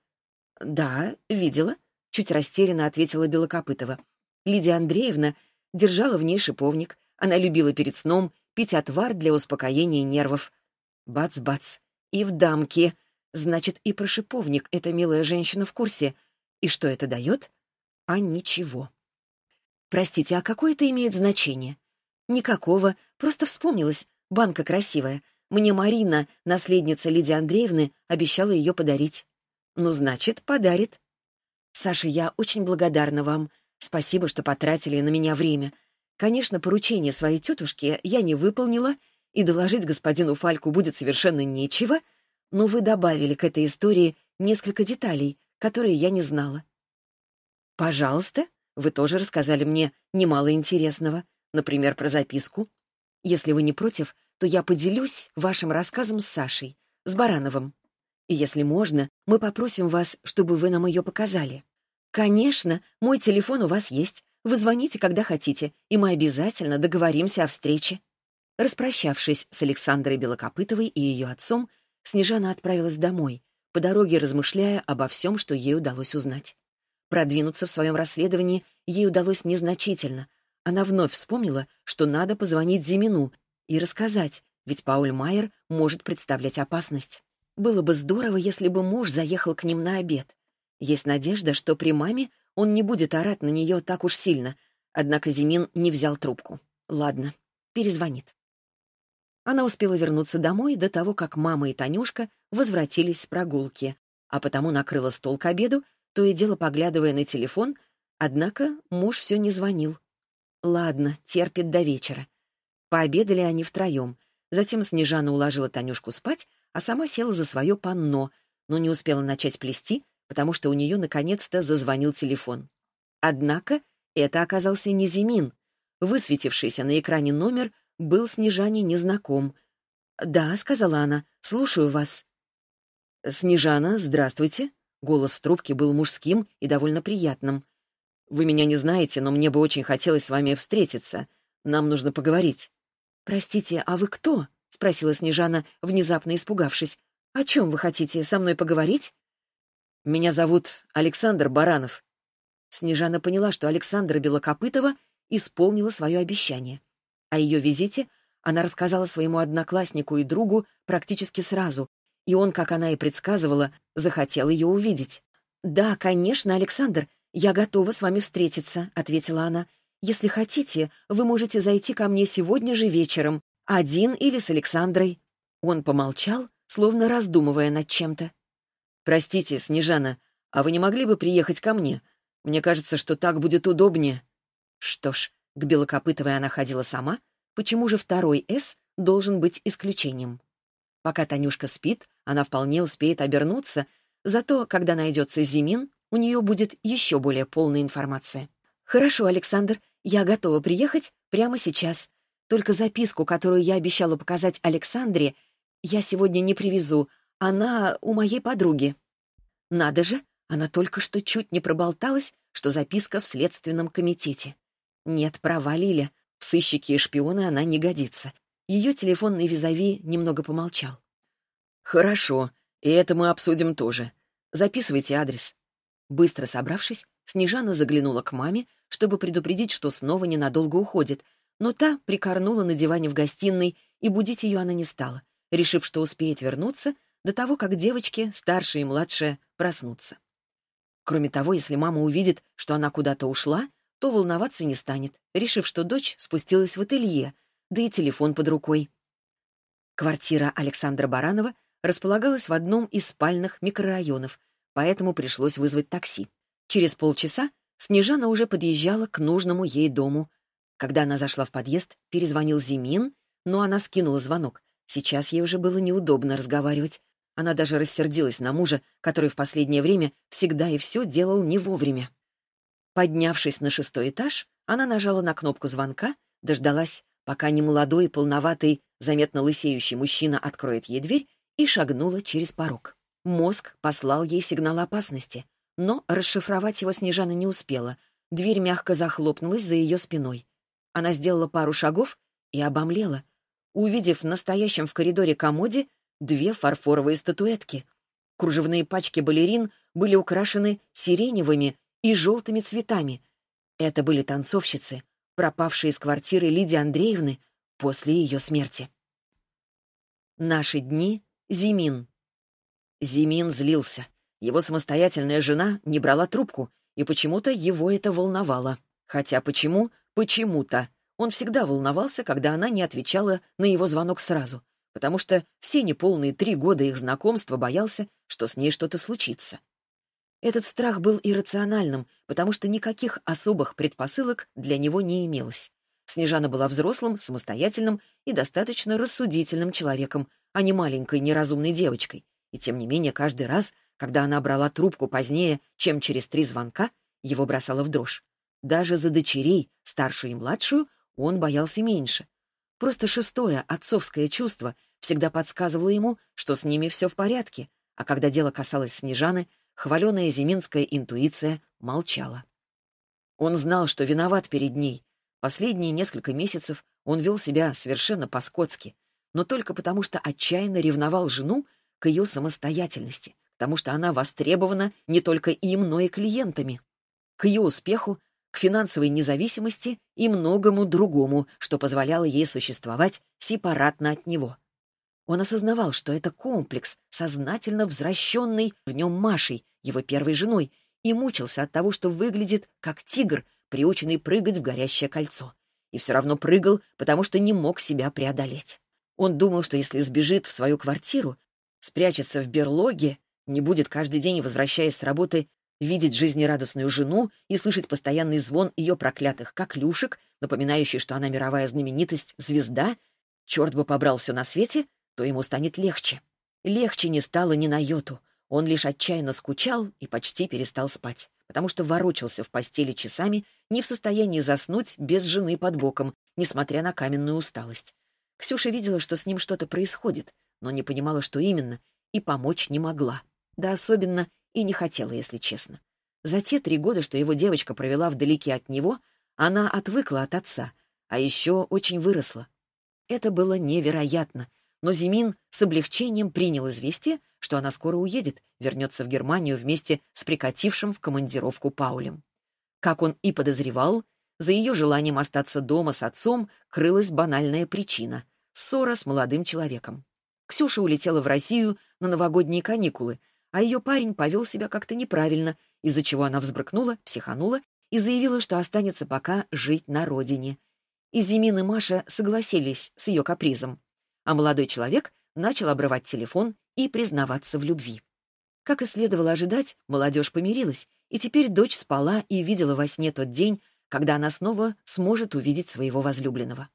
«Да, видела», — чуть растерянно ответила Белокопытова. Лидия Андреевна держала в ней шиповник. Она любила перед сном пить отвар для успокоения нервов. Бац-бац. И в дамке. Значит, и про шиповник эта милая женщина в курсе. И что это дает? А ничего. Простите, а какое это имеет значение? Никакого, просто вспомнилось. Банка красивая. Мне Марина, наследница Лидии Андреевны, обещала ее подарить. Ну, значит, подарит. Саша, я очень благодарна вам. Спасибо, что потратили на меня время. Конечно, поручение своей тетушки я не выполнила, и доложить господину Фальку будет совершенно нечего, но вы добавили к этой истории несколько деталей, которые я не знала. Пожалуйста, вы тоже рассказали мне немало интересного, например, про записку. Если вы не против, то я поделюсь вашим рассказом с Сашей, с Барановым. И если можно, мы попросим вас, чтобы вы нам ее показали. Конечно, мой телефон у вас есть. Вы звоните, когда хотите, и мы обязательно договоримся о встрече. Распрощавшись с Александрой Белокопытовой и ее отцом, Снежана отправилась домой, по дороге размышляя обо всем, что ей удалось узнать. Продвинуться в своем расследовании ей удалось незначительно. Она вновь вспомнила, что надо позвонить Зимину и рассказать, ведь Пауль Майер может представлять опасность. Было бы здорово, если бы муж заехал к ним на обед. Есть надежда, что при маме он не будет орать на нее так уж сильно, однако Зимин не взял трубку. Ладно, перезвонит. Она успела вернуться домой до того, как мама и Танюшка возвратились с прогулки, а потому накрыла стол к обеду, то и дело поглядывая на телефон, однако муж все не звонил. Ладно, терпит до вечера. Пообедали они втроем. Затем Снежана уложила Танюшку спать, а сама села за свое панно, но не успела начать плести, потому что у нее наконец-то зазвонил телефон. Однако это оказался не Зимин. Высветившийся на экране номер был Снежане незнаком. «Да», — сказала она, — «слушаю вас». «Снежана, здравствуйте». Голос в трубке был мужским и довольно приятным. «Вы меня не знаете, но мне бы очень хотелось с вами встретиться. Нам нужно поговорить». «Простите, а вы кто?» — спросила Снежана, внезапно испугавшись. «О чем вы хотите со мной поговорить?» «Меня зовут Александр Баранов». Снежана поняла, что Александра Белокопытова исполнила свое обещание. О ее визите она рассказала своему однокласснику и другу практически сразу, и он, как она и предсказывала, захотел ее увидеть. «Да, конечно, Александр, я готова с вами встретиться», — ответила она. «Если хотите, вы можете зайти ко мне сегодня же вечером. Один или с Александрой?» Он помолчал, словно раздумывая над чем-то. «Простите, Снежана, а вы не могли бы приехать ко мне? Мне кажется, что так будет удобнее». Что ж, к Белокопытовой она ходила сама, почему же второй «С» должен быть исключением? Пока Танюшка спит, она вполне успеет обернуться, зато, когда найдется Зимин, у нее будет еще более полная информация. «Хорошо, Александр, я готова приехать прямо сейчас. Только записку, которую я обещала показать Александре, я сегодня не привезу. Она у моей подруги. Надо же, она только что чуть не проболталась, что записка в следственном комитете. Нет, права Лиля. В сыщики и шпионы она не годится. Ее телефонный визави немного помолчал. «Хорошо, и это мы обсудим тоже. Записывайте адрес». Быстро собравшись, Снежана заглянула к маме, чтобы предупредить, что снова ненадолго уходит, но та прикорнула на диване в гостиной, и будить ее она не стала, решив, что успеет вернуться до того, как девочки, старшая и младшая, проснутся. Кроме того, если мама увидит, что она куда-то ушла, то волноваться не станет, решив, что дочь спустилась в ателье, да и телефон под рукой. Квартира Александра Баранова располагалась в одном из спальных микрорайонов, поэтому пришлось вызвать такси. Через полчаса Снежана уже подъезжала к нужному ей дому. Когда она зашла в подъезд, перезвонил Зимин, но она скинула звонок. Сейчас ей уже было неудобно разговаривать. Она даже рассердилась на мужа, который в последнее время всегда и все делал не вовремя. Поднявшись на шестой этаж, она нажала на кнопку звонка, дождалась, пока немолодой, полноватый, заметно лысеющий мужчина откроет ей дверь и шагнула через порог. Мозг послал ей сигнал опасности, но расшифровать его Снежана не успела. Дверь мягко захлопнулась за ее спиной. Она сделала пару шагов и обомлела, увидев в настоящем в коридоре комоде две фарфоровые статуэтки. Кружевные пачки балерин были украшены сиреневыми и желтыми цветами. Это были танцовщицы, пропавшие из квартиры Лидии Андреевны после ее смерти. Наши дни — Зимин. Зимин злился. Его самостоятельная жена не брала трубку, и почему-то его это волновало. Хотя почему? Почему-то. Он всегда волновался, когда она не отвечала на его звонок сразу, потому что все неполные три года их знакомства боялся, что с ней что-то случится. Этот страх был иррациональным, потому что никаких особых предпосылок для него не имелось. Снежана была взрослым, самостоятельным и достаточно рассудительным человеком, а не маленькой неразумной девочкой. И тем не менее, каждый раз, когда она брала трубку позднее, чем через три звонка, его бросало в дрожь. Даже за дочерей, старшую и младшую, он боялся меньше. Просто шестое отцовское чувство всегда подсказывало ему, что с ними все в порядке, а когда дело касалось Снежаны, хваленая зиминская интуиция молчала. Он знал, что виноват перед ней. Последние несколько месяцев он вел себя совершенно по-скотски, но только потому, что отчаянно ревновал жену к ее самостоятельности, потому что она востребована не только им, но и клиентами. К ее успеху к финансовой независимости и многому другому, что позволяло ей существовать сепаратно от него. Он осознавал, что это комплекс, сознательно возвращенный в нем Машей, его первой женой, и мучился от того, что выглядит как тигр, приученный прыгать в горящее кольцо. И все равно прыгал, потому что не мог себя преодолеть. Он думал, что если сбежит в свою квартиру, спрячется в берлоге, не будет каждый день, возвращаясь с работы, видеть жизнерадостную жену и слышать постоянный звон ее проклятых коклюшек, напоминающий, что она мировая знаменитость, звезда, черт бы побрал все на свете, то ему станет легче. Легче не стало ни на йоту. Он лишь отчаянно скучал и почти перестал спать, потому что ворочался в постели часами, не в состоянии заснуть без жены под боком, несмотря на каменную усталость. Ксюша видела, что с ним что-то происходит, но не понимала, что именно, и помочь не могла. Да особенно и не хотела, если честно. За те три года, что его девочка провела вдалеке от него, она отвыкла от отца, а еще очень выросла. Это было невероятно, но Зимин с облегчением принял известие, что она скоро уедет, вернется в Германию вместе с прикатившим в командировку Паулем. Как он и подозревал, за ее желанием остаться дома с отцом крылась банальная причина — ссора с молодым человеком. Ксюша улетела в Россию на новогодние каникулы, а ее парень повел себя как-то неправильно, из-за чего она взбрыкнула, психанула и заявила, что останется пока жить на родине. И Зимин и Маша согласились с ее капризом. А молодой человек начал обрывать телефон и признаваться в любви. Как и следовало ожидать, молодежь помирилась, и теперь дочь спала и видела во сне тот день, когда она снова сможет увидеть своего возлюбленного.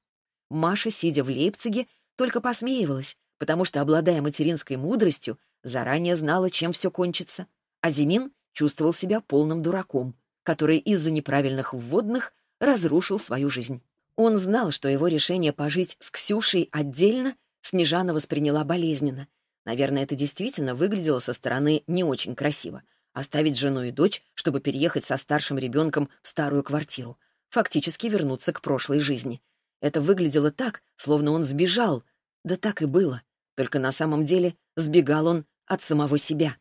Маша, сидя в Лейпциге, только посмеивалась, потому что, обладая материнской мудростью, заранее знала, чем все кончится. А Зимин чувствовал себя полным дураком, который из-за неправильных вводных разрушил свою жизнь. Он знал, что его решение пожить с Ксюшей отдельно Снежана восприняла болезненно. Наверное, это действительно выглядело со стороны не очень красиво. Оставить жену и дочь, чтобы переехать со старшим ребенком в старую квартиру. Фактически вернуться к прошлой жизни. Это выглядело так, словно он сбежал. Да так и было. Только на самом деле сбегал он от самого себя.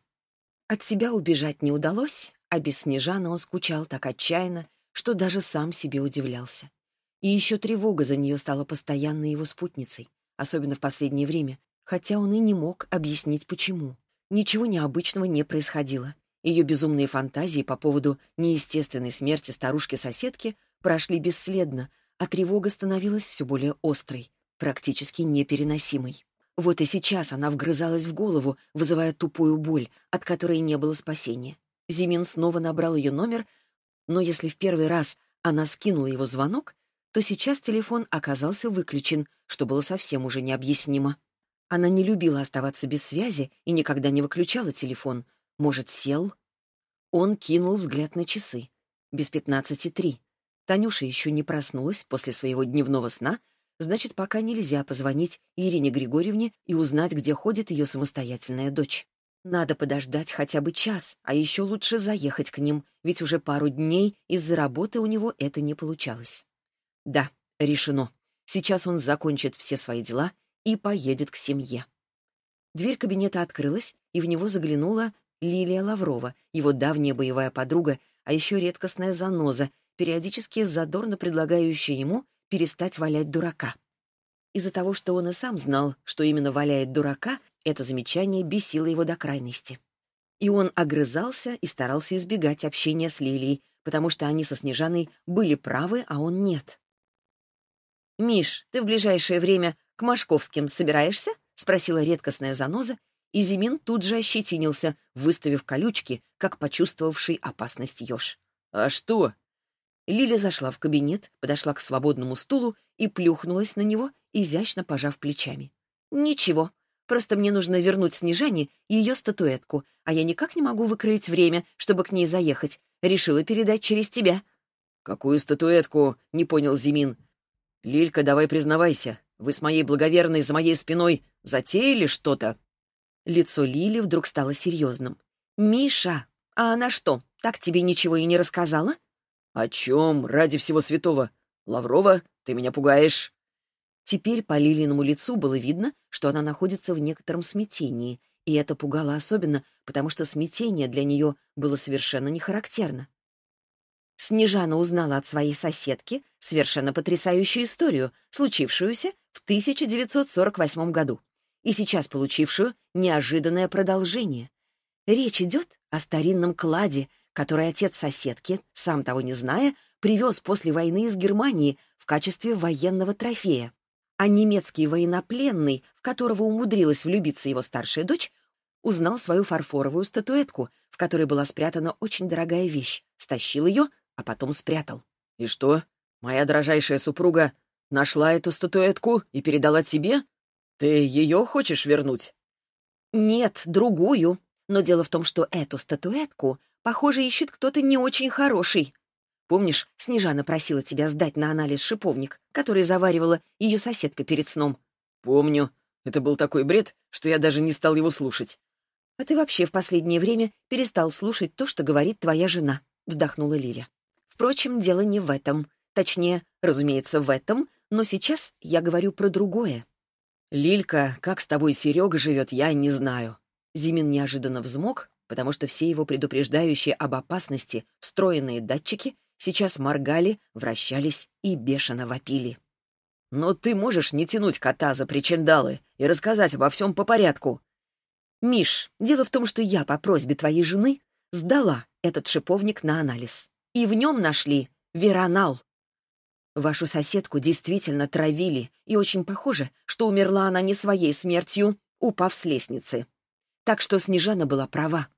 От себя убежать не удалось, а без Снежаны он скучал так отчаянно, что даже сам себе удивлялся. И еще тревога за нее стала постоянной его спутницей, особенно в последнее время, хотя он и не мог объяснить, почему. Ничего необычного не происходило. Ее безумные фантазии по поводу неестественной смерти старушки-соседки прошли бесследно, а тревога становилась все более острой, практически непереносимой. Вот и сейчас она вгрызалась в голову, вызывая тупую боль, от которой не было спасения. Зимин снова набрал ее номер, но если в первый раз она скинула его звонок, то сейчас телефон оказался выключен, что было совсем уже необъяснимо. Она не любила оставаться без связи и никогда не выключала телефон. Может, сел? Он кинул взгляд на часы. Без пятнадцати три. Танюша еще не проснулась после своего дневного сна, значит, пока нельзя позвонить Ирине Григорьевне и узнать, где ходит ее самостоятельная дочь. Надо подождать хотя бы час, а еще лучше заехать к ним, ведь уже пару дней из-за работы у него это не получалось. Да, решено. Сейчас он закончит все свои дела и поедет к семье. Дверь кабинета открылась, и в него заглянула Лилия Лаврова, его давняя боевая подруга, а еще редкостная заноза, периодически задорно предлагающая ему перестать валять дурака. Из-за того, что он и сам знал, что именно валяет дурака, это замечание бесило его до крайности. И он огрызался и старался избегать общения с Лилией, потому что они со Снежаной были правы, а он нет. «Миш, ты в ближайшее время к Машковским собираешься?» — спросила редкостная заноза, и Зимин тут же ощетинился, выставив колючки, как почувствовавший опасность еж. «А что?» Лиля зашла в кабинет, подошла к свободному стулу и плюхнулась на него, изящно пожав плечами. «Ничего, просто мне нужно вернуть Снежане ее статуэтку, а я никак не могу выкроить время, чтобы к ней заехать. Решила передать через тебя». «Какую статуэтку?» — не понял Зимин. «Лилька, давай признавайся, вы с моей благоверной за моей спиной затеяли что-то?» Лицо Лили вдруг стало серьезным. «Миша, а она что, так тебе ничего и не рассказала?» «О чем? Ради всего святого! Лаврова, ты меня пугаешь!» Теперь по Лилиному лицу было видно, что она находится в некотором смятении, и это пугало особенно, потому что смятение для нее было совершенно не характерно. Снежана узнала от своей соседки совершенно потрясающую историю, случившуюся в 1948 году, и сейчас получившую неожиданное продолжение. Речь идет о старинном кладе, который отец соседки, сам того не зная, привез после войны из Германии в качестве военного трофея. А немецкий военнопленный, в которого умудрилась влюбиться его старшая дочь, узнал свою фарфоровую статуэтку, в которой была спрятана очень дорогая вещь, стащил ее а потом спрятал. «И что? Моя дрожайшая супруга нашла эту статуэтку и передала тебе? Ты ее хочешь вернуть?» «Нет, другую. Но дело в том, что эту статуэтку, похоже, ищет кто-то не очень хороший. Помнишь, Снежана просила тебя сдать на анализ шиповник, который заваривала ее соседка перед сном?» «Помню. Это был такой бред, что я даже не стал его слушать». «А ты вообще в последнее время перестал слушать то, что говорит твоя жена», — вздохнула Лиля. Впрочем, дело не в этом. Точнее, разумеется, в этом, но сейчас я говорю про другое. «Лилька, как с тобой Серега живет, я не знаю». Зимин неожиданно взмок, потому что все его предупреждающие об опасности встроенные датчики сейчас моргали, вращались и бешено вопили. «Но ты можешь не тянуть кота за причиндалы и рассказать обо всем по порядку». «Миш, дело в том, что я по просьбе твоей жены сдала этот шиповник на анализ и в нем нашли веронал. Вашу соседку действительно травили, и очень похоже, что умерла она не своей смертью, упав с лестницы. Так что Снежана была права.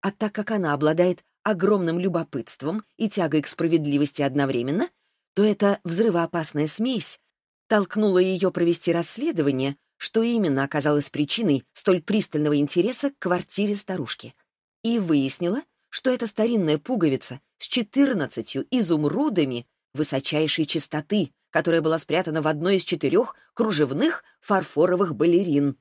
А так как она обладает огромным любопытством и тягой к справедливости одновременно, то эта взрывоопасная смесь толкнула ее провести расследование, что именно оказалось причиной столь пристального интереса к квартире старушки. И выяснила, что это старинная пуговица с четырнадцатью изумрудами высочайшей чистоты, которая была спрятана в одной из четырех кружевных фарфоровых балерин.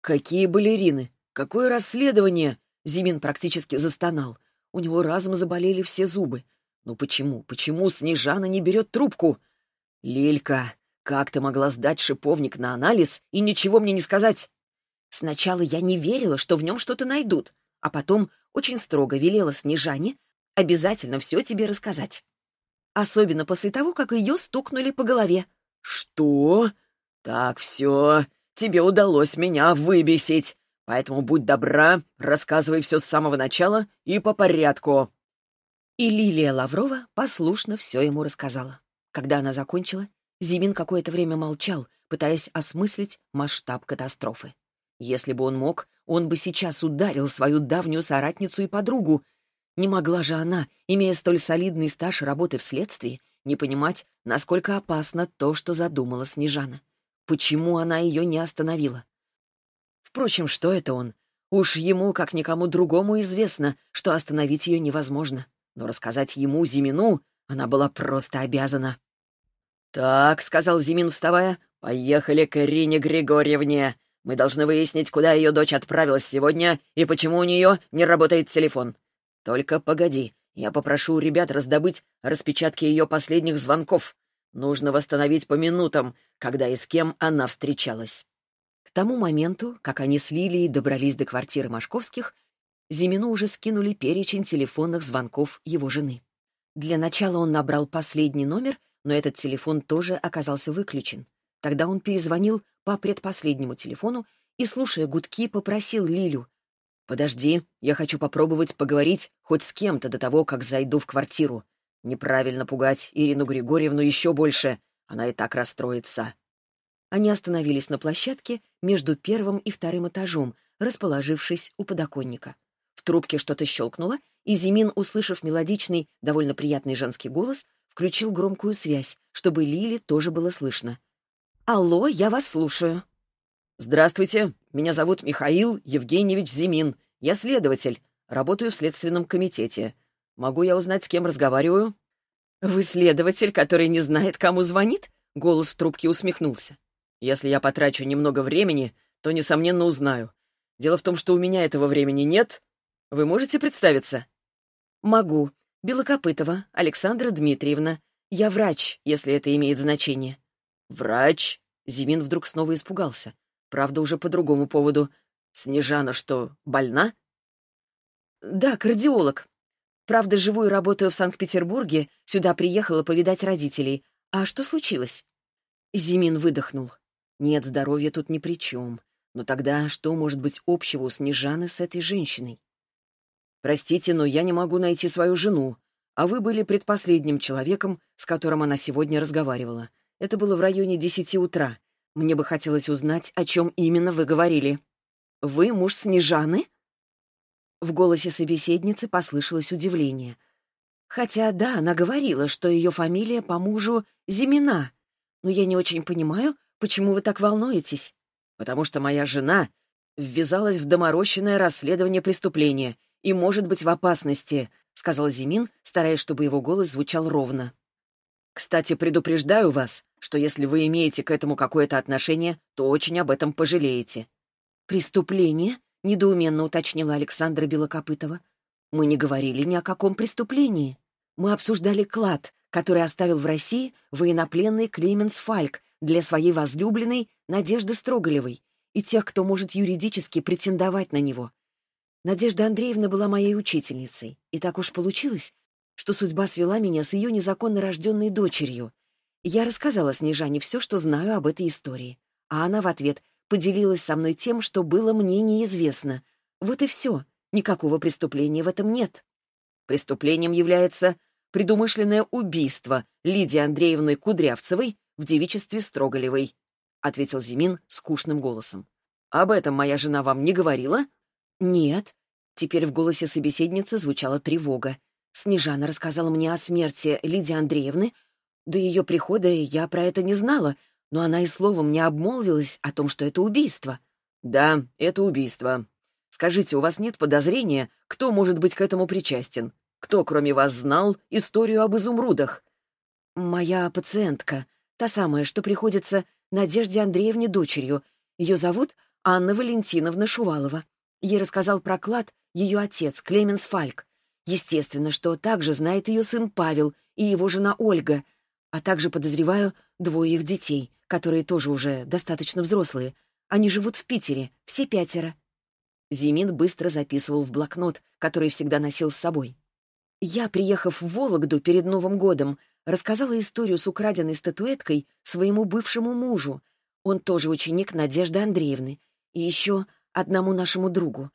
«Какие балерины? Какое расследование?» Зимин практически застонал. У него разом заболели все зубы. «Ну почему, почему Снежана не берет трубку?» «Лилька, как ты могла сдать шиповник на анализ и ничего мне не сказать?» «Сначала я не верила, что в нем что-то найдут, а потом очень строго велела Снежане обязательно все тебе рассказать. Особенно после того, как ее стукнули по голове. «Что? Так, все. Тебе удалось меня выбесить. Поэтому будь добра, рассказывай все с самого начала и по порядку». И Лилия Лаврова послушно все ему рассказала. Когда она закончила, Зимин какое-то время молчал, пытаясь осмыслить масштаб катастрофы. Если бы он мог, он бы сейчас ударил свою давнюю соратницу и подругу. Не могла же она, имея столь солидный стаж работы в следствии, не понимать, насколько опасно то, что задумала Снежана. Почему она ее не остановила? Впрочем, что это он? Уж ему, как никому другому, известно, что остановить ее невозможно. Но рассказать ему, Зимину, она была просто обязана. «Так», — сказал Зимин, вставая, — «поехали к Ирине Григорьевне. Мы должны выяснить, куда ее дочь отправилась сегодня и почему у нее не работает телефон. Только погоди, я попрошу ребят раздобыть распечатки ее последних звонков. Нужно восстановить по минутам, когда и с кем она встречалась». К тому моменту, как они с Лилией добрались до квартиры Машковских, Зимину уже скинули перечень телефонных звонков его жены. Для начала он набрал последний номер, но этот телефон тоже оказался выключен. Тогда он перезвонил по предпоследнему телефону и, слушая гудки, попросил Лилю. «Подожди, я хочу попробовать поговорить хоть с кем-то до того, как зайду в квартиру. Неправильно пугать Ирину Григорьевну еще больше. Она и так расстроится». Они остановились на площадке между первым и вторым этажом, расположившись у подоконника. В трубке что-то щелкнуло, и Зимин, услышав мелодичный, довольно приятный женский голос, включил громкую связь, чтобы Лиле тоже было слышно. «Алло, я вас слушаю». «Здравствуйте, меня зовут Михаил Евгеньевич Зимин. Я следователь, работаю в Следственном комитете. Могу я узнать, с кем разговариваю?» «Вы следователь, который не знает, кому звонит?» Голос в трубке усмехнулся. «Если я потрачу немного времени, то, несомненно, узнаю. Дело в том, что у меня этого времени нет. Вы можете представиться?» «Могу. Белокопытова Александра Дмитриевна. Я врач, если это имеет значение». «Врач?» Зимин вдруг снова испугался. Правда, уже по другому поводу. «Снежана что, больна?» «Да, кардиолог. Правда, живу и работаю в Санкт-Петербурге, сюда приехала повидать родителей. А что случилось?» Зимин выдохнул. «Нет, здоровья тут ни при чем. Но тогда что может быть общего у Снежаны с этой женщиной?» «Простите, но я не могу найти свою жену, а вы были предпоследним человеком, с которым она сегодня разговаривала. Это было в районе десяти утра. Мне бы хотелось узнать, о чем именно вы говорили. Вы муж Снежаны?» В голосе собеседницы послышалось удивление. Хотя, да, она говорила, что ее фамилия по мужу Зимина. Но я не очень понимаю, почему вы так волнуетесь. Потому что моя жена ввязалась в доморощенное расследование преступления — и может быть в опасности», — сказал Зимин, стараясь, чтобы его голос звучал ровно. «Кстати, предупреждаю вас, что если вы имеете к этому какое-то отношение, то очень об этом пожалеете». «Преступление?» — недоуменно уточнила Александра Белокопытова. «Мы не говорили ни о каком преступлении. Мы обсуждали клад, который оставил в России военнопленный Клеменс Фальк для своей возлюбленной Надежды Строголевой и тех, кто может юридически претендовать на него. Надежда Андреевна была моей учительницей, и так уж получилось, что судьба свела меня с ее незаконно рожденной дочерью. Я рассказала Снежане все, что знаю об этой истории, а она в ответ поделилась со мной тем, что было мне неизвестно. Вот и все, никакого преступления в этом нет. Преступлением является предумышленное убийство Лидии Андреевны Кудрявцевой в девичестве Строголевой, — ответил Зимин скучным голосом. «Об этом моя жена вам не говорила?» «Нет». Теперь в голосе собеседницы звучала тревога. Снежана рассказала мне о смерти Лидии Андреевны. До ее прихода я про это не знала, но она и словом не обмолвилась о том, что это убийство. «Да, это убийство. Скажите, у вас нет подозрения, кто может быть к этому причастен? Кто, кроме вас, знал историю об изумрудах?» «Моя пациентка, та самая, что приходится Надежде Андреевне дочерью. Ее зовут Анна Валентиновна Шувалова. Ей рассказал про клад ее отец, Клеменс Фальк. Естественно, что также знает ее сын Павел и его жена Ольга, а также, подозреваю, двое их детей, которые тоже уже достаточно взрослые. Они живут в Питере, все пятеро. Зимин быстро записывал в блокнот, который всегда носил с собой. Я, приехав в Вологду перед Новым годом, рассказала историю с украденной статуэткой своему бывшему мужу. Он тоже ученик Надежды Андреевны. И еще одному нашему другу.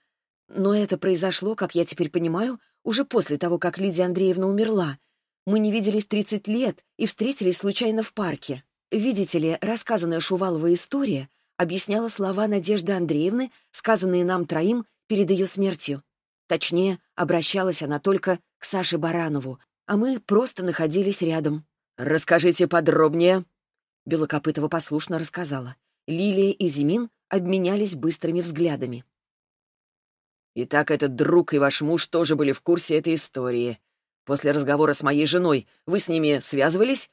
Но это произошло, как я теперь понимаю, уже после того, как Лидия Андреевна умерла. Мы не виделись 30 лет и встретились случайно в парке. Видите ли, рассказанная Шувалова история объясняла слова Надежды Андреевны, сказанные нам троим перед ее смертью. Точнее, обращалась она только к Саше Баранову, а мы просто находились рядом. «Расскажите подробнее», — Белокопытова послушно рассказала. Лилия и Зимин обменялись быстрыми взглядами. «Итак, этот друг и ваш муж тоже были в курсе этой истории. После разговора с моей женой вы с ними связывались?»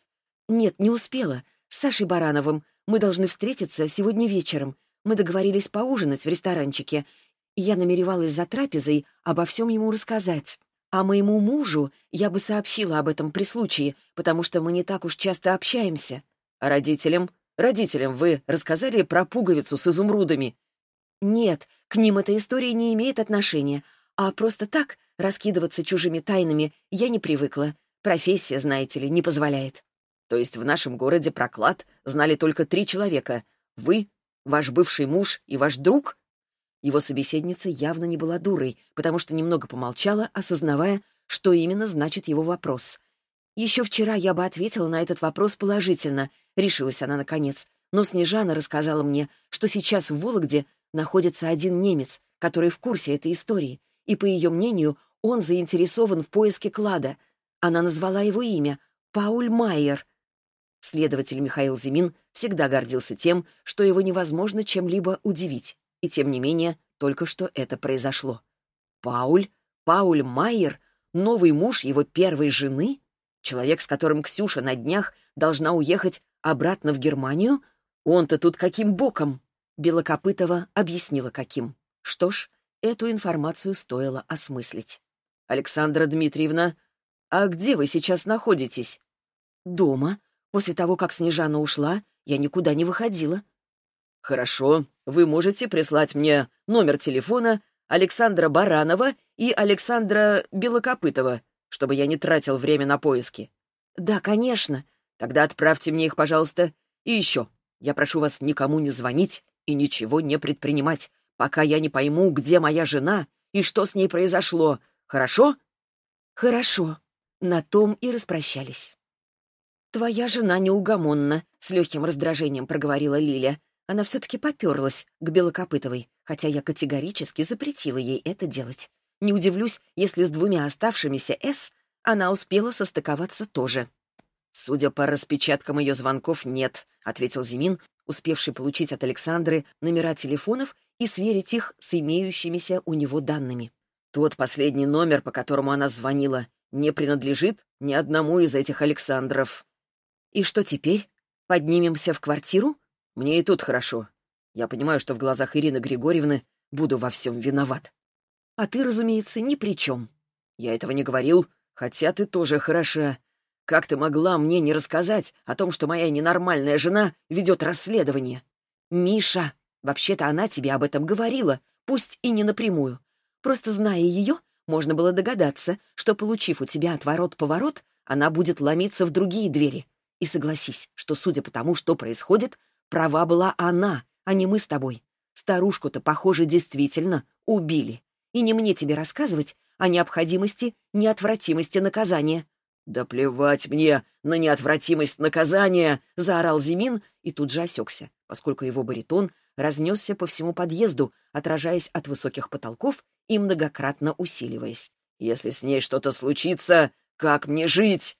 «Нет, не успела. С Сашей Барановым. Мы должны встретиться сегодня вечером. Мы договорились поужинать в ресторанчике. Я намеревалась за трапезой обо всем ему рассказать. А моему мужу я бы сообщила об этом при случае, потому что мы не так уж часто общаемся. А родителям? Родителям вы рассказали про пуговицу с изумрудами? Нет, к ним эта история не имеет отношения. А просто так раскидываться чужими тайнами я не привыкла. Профессия, знаете ли, не позволяет. То есть в нашем городе проклад знали только три человека. Вы, ваш бывший муж и ваш друг? Его собеседница явно не была дурой, потому что немного помолчала, осознавая, что именно значит его вопрос. «Еще вчера я бы ответила на этот вопрос положительно», — решилась она наконец. Но Снежана рассказала мне, что сейчас в Вологде находится один немец, который в курсе этой истории, и, по ее мнению, он заинтересован в поиске клада. Она назвала его имя — Пауль Майер. Следователь Михаил Зимин всегда гордился тем, что его невозможно чем-либо удивить. И тем не менее, только что это произошло. Пауль? Пауль Майер? Новый муж его первой жены? Человек, с которым Ксюша на днях должна уехать обратно в Германию? Он-то тут каким боком? Белокопытова объяснила, каким. Что ж, эту информацию стоило осмыслить. «Александра Дмитриевна, а где вы сейчас находитесь?» «Дома. После того, как Снежана ушла, я никуда не выходила. «Хорошо, вы можете прислать мне номер телефона Александра Баранова и Александра Белокопытова, чтобы я не тратил время на поиски». «Да, конечно». «Тогда отправьте мне их, пожалуйста. И еще, я прошу вас никому не звонить и ничего не предпринимать, пока я не пойму, где моя жена и что с ней произошло. Хорошо?» «Хорошо». На том и распрощались. «Твоя жена неугомонна», — с легким раздражением проговорила Лиля она все-таки поперлась к Белокопытовой, хотя я категорически запретила ей это делать. Не удивлюсь, если с двумя оставшимися «С» она успела состыковаться тоже. «Судя по распечаткам ее звонков, нет», — ответил Зимин, успевший получить от Александры номера телефонов и сверить их с имеющимися у него данными. Тот последний номер, по которому она звонила, не принадлежит ни одному из этих Александров. «И что теперь? Поднимемся в квартиру?» Мне и тут хорошо. Я понимаю, что в глазах Ирины Григорьевны буду во всем виноват. А ты, разумеется, ни при чем. Я этого не говорил, хотя ты тоже хороша. Как ты могла мне не рассказать о том, что моя ненормальная жена ведет расследование? Миша, вообще-то она тебе об этом говорила, пусть и не напрямую. Просто зная ее, можно было догадаться, что, получив у тебя отворот-поворот, она будет ломиться в другие двери. И согласись, что, судя по тому, что происходит, Права была она, а не мы с тобой. Старушку-то, похоже, действительно убили. И не мне тебе рассказывать о необходимости неотвратимости наказания. «Да плевать мне на неотвратимость наказания!» — заорал Зимин и тут же осекся, поскольку его баритон разнесся по всему подъезду, отражаясь от высоких потолков и многократно усиливаясь. «Если с ней что-то случится, как мне жить?»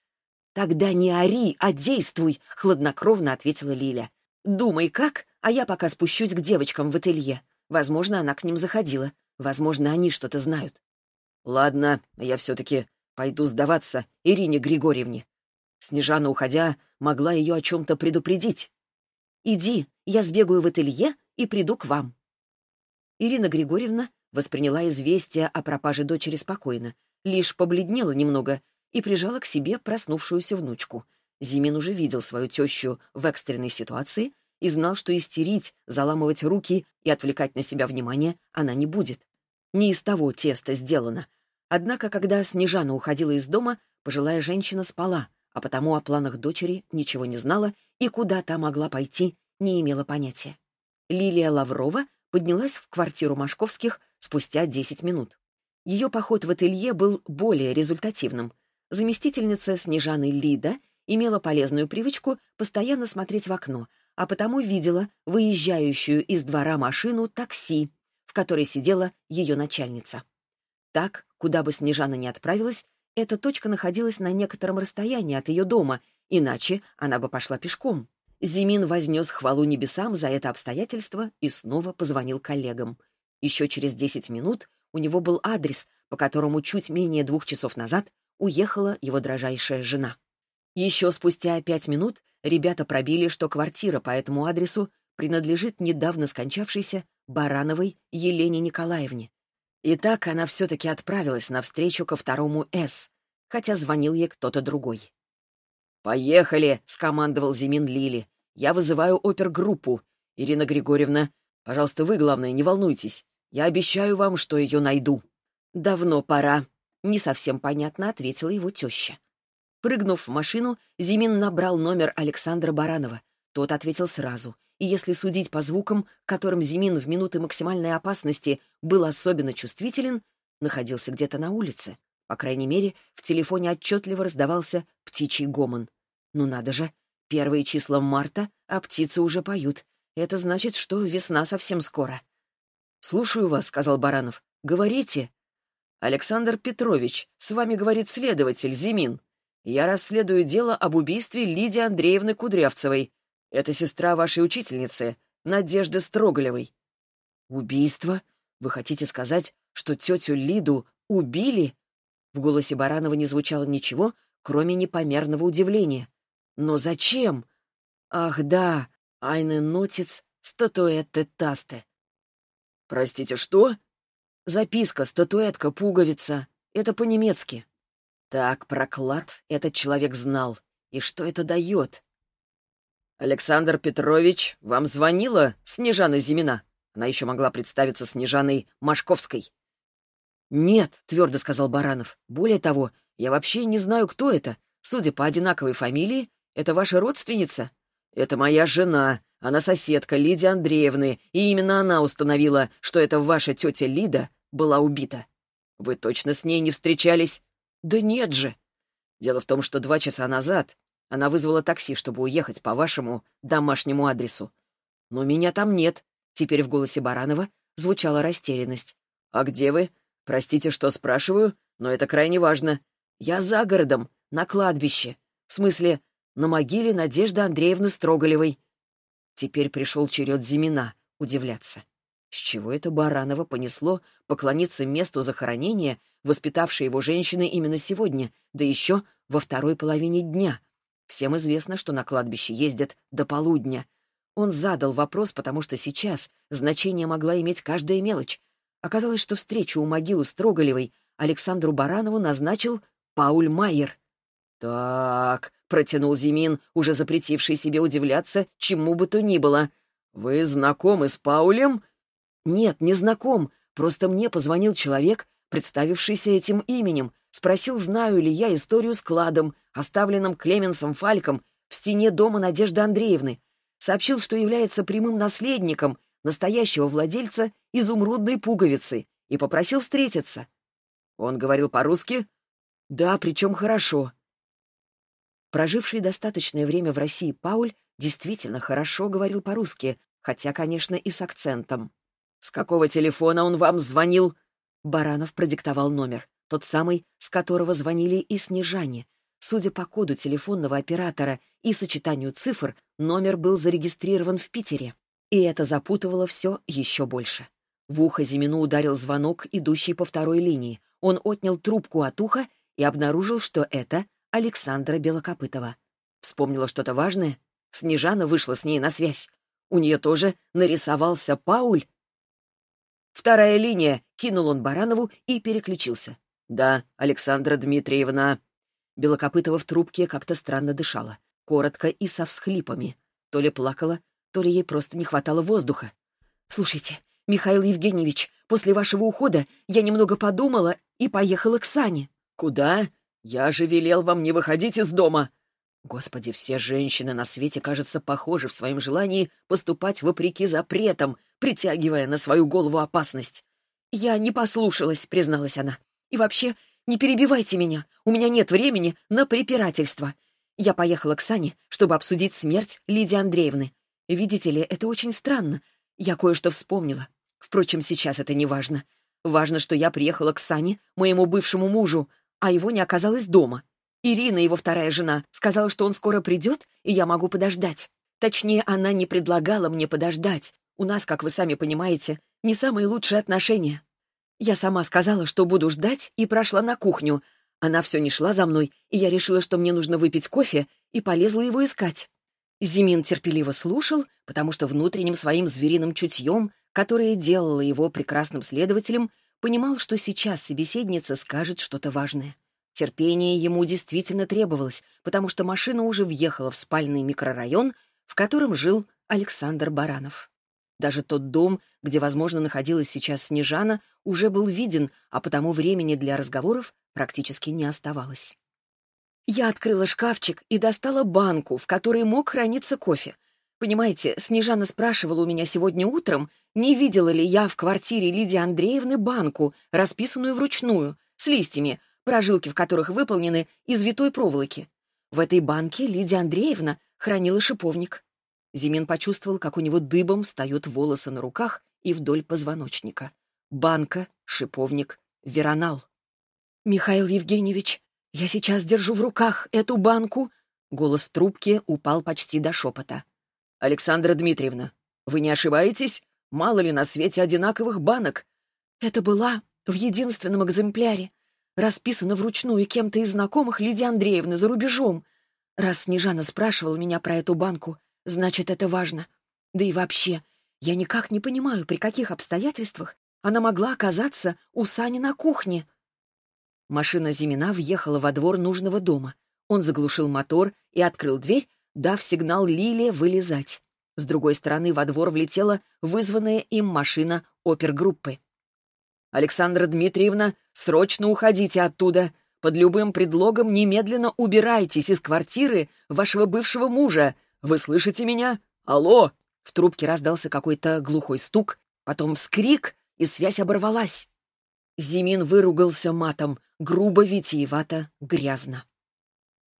«Тогда не ори, а действуй!» — хладнокровно ответила Лиля. Думай как, а я пока спущусь к девочкам в ателье. Возможно, она к ним заходила. Возможно, они что-то знают. Ладно, я все-таки пойду сдаваться Ирине Григорьевне. Снежана, уходя, могла ее о чем-то предупредить. Иди, я сбегаю в ателье и приду к вам. Ирина Григорьевна восприняла известие о пропаже дочери спокойно, лишь побледнела немного и прижала к себе проснувшуюся внучку. Зимин уже видел свою тещу в экстренной ситуации и знал, что истерить, заламывать руки и отвлекать на себя внимание она не будет. Не из того теста сделано. Однако, когда Снежана уходила из дома, пожилая женщина спала, а потому о планах дочери ничего не знала и куда та могла пойти, не имела понятия. Лилия Лаврова поднялась в квартиру Машковских спустя 10 минут. Ее поход в ателье был более результативным. Заместительница Снежаны Лида — имела полезную привычку постоянно смотреть в окно, а потому видела выезжающую из двора машину такси, в которой сидела ее начальница. Так, куда бы Снежана ни отправилась, эта точка находилась на некотором расстоянии от ее дома, иначе она бы пошла пешком. Зимин вознес хвалу небесам за это обстоятельство и снова позвонил коллегам. Еще через десять минут у него был адрес, по которому чуть менее двух часов назад уехала его дрожайшая жена. Еще спустя пять минут ребята пробили, что квартира по этому адресу принадлежит недавно скончавшейся Барановой Елене Николаевне. И так она все-таки отправилась навстречу ко второму «С», хотя звонил ей кто-то другой. «Поехали!» — скомандовал Зимин Лили. «Я вызываю опергруппу. Ирина Григорьевна, пожалуйста, вы, главное, не волнуйтесь. Я обещаю вам, что ее найду». «Давно пора», — не совсем понятно ответила его теща. Прыгнув в машину, Зимин набрал номер Александра Баранова. Тот ответил сразу, и если судить по звукам, которым Зимин в минуты максимальной опасности был особенно чувствителен, находился где-то на улице. По крайней мере, в телефоне отчетливо раздавался птичий гомон. Ну надо же, первые числа марта, а птицы уже поют. Это значит, что весна совсем скоро. «Слушаю вас», — сказал Баранов. «Говорите». «Александр Петрович, с вами говорит следователь Зимин. Я расследую дело об убийстве Лидии Андреевны Кудрявцевой. Это сестра вашей учительницы, Надежды Строголевой. Убийство? Вы хотите сказать, что тетю Лиду убили? В голосе Баранова не звучало ничего, кроме непомерного удивления. Но зачем? Ах, да, Айне Нотиц, статуэтте Тасте. Простите, что? Записка, статуэтка, пуговица. Это по-немецки. Так, проклад этот человек знал. И что это дает? «Александр Петрович, вам звонила Снежана Зимина?» Она еще могла представиться Снежаной Машковской. «Нет», — твердо сказал Баранов. «Более того, я вообще не знаю, кто это. Судя по одинаковой фамилии, это ваша родственница?» «Это моя жена. Она соседка Лидии Андреевны, и именно она установила, что это ваша тетя Лида была убита. Вы точно с ней не встречались?» «Да нет же!» «Дело в том, что два часа назад она вызвала такси, чтобы уехать по вашему домашнему адресу. Но меня там нет. Теперь в голосе Баранова звучала растерянность. А где вы? Простите, что спрашиваю, но это крайне важно. Я за городом, на кладбище. В смысле, на могиле Надежды Андреевны Строголевой. Теперь пришел черед Зимина удивляться. С чего это Баранова понесло поклониться месту захоронения, воспитавшей его женщины именно сегодня, да еще во второй половине дня? Всем известно, что на кладбище ездят до полудня. Он задал вопрос, потому что сейчас значение могла иметь каждая мелочь. Оказалось, что встречу у могилы Строголевой Александру Баранову назначил Пауль Майер. «Так», — протянул Зимин, уже запретивший себе удивляться чему бы то ни было. «Вы знакомы с Паулем?» «Нет, не знаком. Просто мне позвонил человек, представившийся этим именем, спросил, знаю ли я историю с кладом, оставленным Клеменсом Фальком в стене дома Надежды Андреевны. Сообщил, что является прямым наследником настоящего владельца изумрудной пуговицы и попросил встретиться. Он говорил по-русски? Да, причем хорошо. Проживший достаточное время в России Пауль действительно хорошо говорил по-русски, хотя, конечно, и с акцентом. «С какого телефона он вам звонил?» Баранов продиктовал номер тот самый, с которого звонили и Снежане. Судя по коду телефонного оператора и сочетанию цифр, номер был зарегистрирован в Питере. И это запутывало все еще больше. В ухо Зимину ударил звонок, идущий по второй линии. Он отнял трубку от уха и обнаружил, что это Александра Белокопытова. Вспомнила что-то важное? Снежана вышла с ней на связь. У нее тоже нарисовался Пауль. «Вторая линия!» — кинул он Баранову и переключился. «Да, Александра Дмитриевна». Белокопытова в трубке как-то странно дышала, коротко и со всхлипами. То ли плакала, то ли ей просто не хватало воздуха. «Слушайте, Михаил Евгеньевич, после вашего ухода я немного подумала и поехала к Сане». «Куда? Я же велел вам не выходить из дома!» Господи, все женщины на свете, кажется, похожи в своем желании поступать вопреки запретам, притягивая на свою голову опасность. «Я не послушалась», — призналась она. И вообще, не перебивайте меня, у меня нет времени на препирательство. Я поехала к Сане, чтобы обсудить смерть Лидии Андреевны. Видите ли, это очень странно. Я кое-что вспомнила. Впрочем, сейчас это не важно. Важно, что я приехала к Сане, моему бывшему мужу, а его не оказалось дома. Ирина, его вторая жена, сказала, что он скоро придет, и я могу подождать. Точнее, она не предлагала мне подождать. У нас, как вы сами понимаете, не самые лучшие отношения. Я сама сказала, что буду ждать, и прошла на кухню. Она все не шла за мной, и я решила, что мне нужно выпить кофе, и полезла его искать. Зимин терпеливо слушал, потому что внутренним своим звериным чутьем, которое делало его прекрасным следователем, понимал, что сейчас собеседница скажет что-то важное. Терпение ему действительно требовалось, потому что машина уже въехала в спальный микрорайон, в котором жил Александр Баранов. Даже тот дом, где, возможно, находилась сейчас Снежана, уже был виден, а потому времени для разговоров практически не оставалось. Я открыла шкафчик и достала банку, в которой мог храниться кофе. Понимаете, Снежана спрашивала у меня сегодня утром, не видела ли я в квартире Лидии Андреевны банку, расписанную вручную, с листьями, прожилки в которых выполнены из витой проволоки. В этой банке Лидия Андреевна хранила шиповник. Зимин почувствовал, как у него дыбом встают волосы на руках и вдоль позвоночника. Банка, шиповник, веронал. «Михаил Евгеньевич, я сейчас держу в руках эту банку!» Голос в трубке упал почти до шепота. «Александра Дмитриевна, вы не ошибаетесь? Мало ли на свете одинаковых банок?» «Это была в единственном экземпляре расписано вручную кем-то из знакомых Лидии Андреевны за рубежом. Раз Снежана спрашивала меня про эту банку, значит, это важно. Да и вообще, я никак не понимаю, при каких обстоятельствах она могла оказаться у Сани на кухне. Машина Зимина въехала во двор нужного дома. Он заглушил мотор и открыл дверь, дав сигнал Лиле вылезать. С другой стороны во двор влетела вызванная им машина опергруппы. «Александра Дмитриевна, срочно уходите оттуда. Под любым предлогом немедленно убирайтесь из квартиры вашего бывшего мужа. Вы слышите меня? Алло!» В трубке раздался какой-то глухой стук, потом вскрик, и связь оборвалась. Зимин выругался матом, грубо, витиевато, грязно.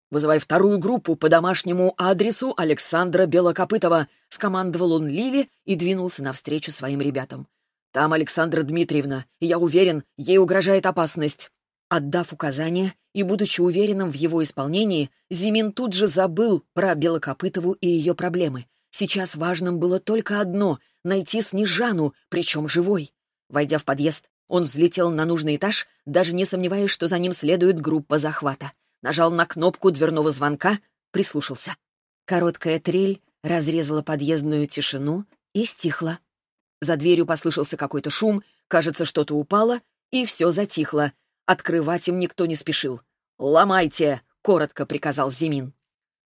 «Вызывай вторую группу по домашнему адресу Александра Белокопытова», — скомандовал он Лиле и двинулся навстречу своим ребятам. Там Александра Дмитриевна, и я уверен, ей угрожает опасность». Отдав указание и будучи уверенным в его исполнении, Зимин тут же забыл про Белокопытову и ее проблемы. Сейчас важным было только одно — найти Снежану, причем живой. Войдя в подъезд, он взлетел на нужный этаж, даже не сомневаясь, что за ним следует группа захвата. Нажал на кнопку дверного звонка, прислушался. Короткая трель разрезала подъездную тишину и стихла. За дверью послышался какой-то шум, кажется, что-то упало, и все затихло. Открывать им никто не спешил. «Ломайте!» — коротко приказал Зимин.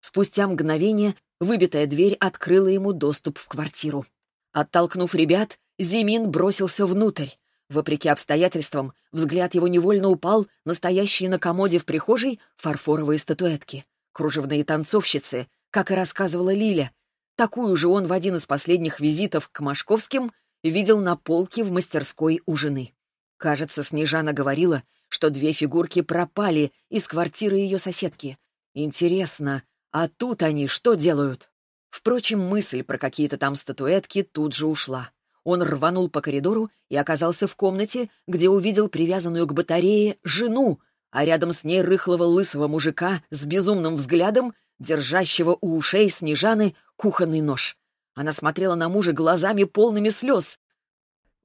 Спустя мгновение выбитая дверь открыла ему доступ в квартиру. Оттолкнув ребят, Зимин бросился внутрь. Вопреки обстоятельствам, взгляд его невольно упал на стоящие на комоде в прихожей фарфоровые статуэтки. Кружевные танцовщицы, как и рассказывала Лиля. Такую же он в один из последних визитов к Машковским видел на полке в мастерской у жены. Кажется, Снежана говорила, что две фигурки пропали из квартиры ее соседки. Интересно, а тут они что делают? Впрочем, мысль про какие-то там статуэтки тут же ушла. Он рванул по коридору и оказался в комнате, где увидел привязанную к батарее жену, а рядом с ней рыхлого лысого мужика с безумным взглядом, держащего у ушей Снежаны кухонный нож. Она смотрела на мужа глазами полными слез.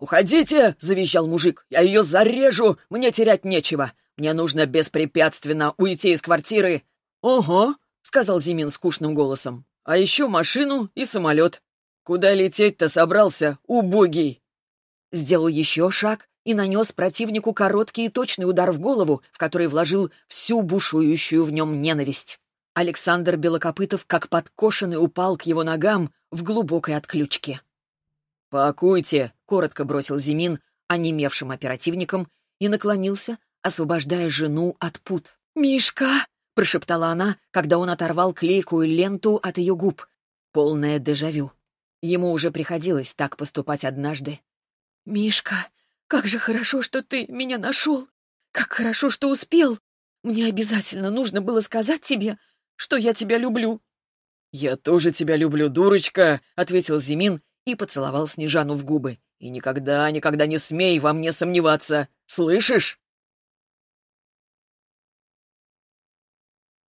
«Уходите!» — завизжал мужик. «Я ее зарежу! Мне терять нечего! Мне нужно беспрепятственно уйти из квартиры!» «Ого!» — сказал Зимин скучным голосом. «А еще машину и самолет. Куда лететь-то собрался, убогий?» Сделал еще шаг и нанес противнику короткий и точный удар в голову, в который вложил всю бушующую в нем ненависть. Александр Белокопытов, как подкошенный, упал к его ногам в глубокой отключке. «Пакуйте!» — коротко бросил Зимин онемевшим оперативником и наклонился, освобождая жену от пут. «Мишка!» — прошептала она, когда он оторвал клейкую ленту от ее губ. Полное дежавю. Ему уже приходилось так поступать однажды. «Мишка, как же хорошо, что ты меня нашел! Как хорошо, что успел! Мне обязательно нужно было сказать тебе, что я тебя люблю. «Я тоже тебя люблю, дурочка», — ответил Зимин и поцеловал Снежану в губы. «И никогда, никогда не смей во мне сомневаться. Слышишь?»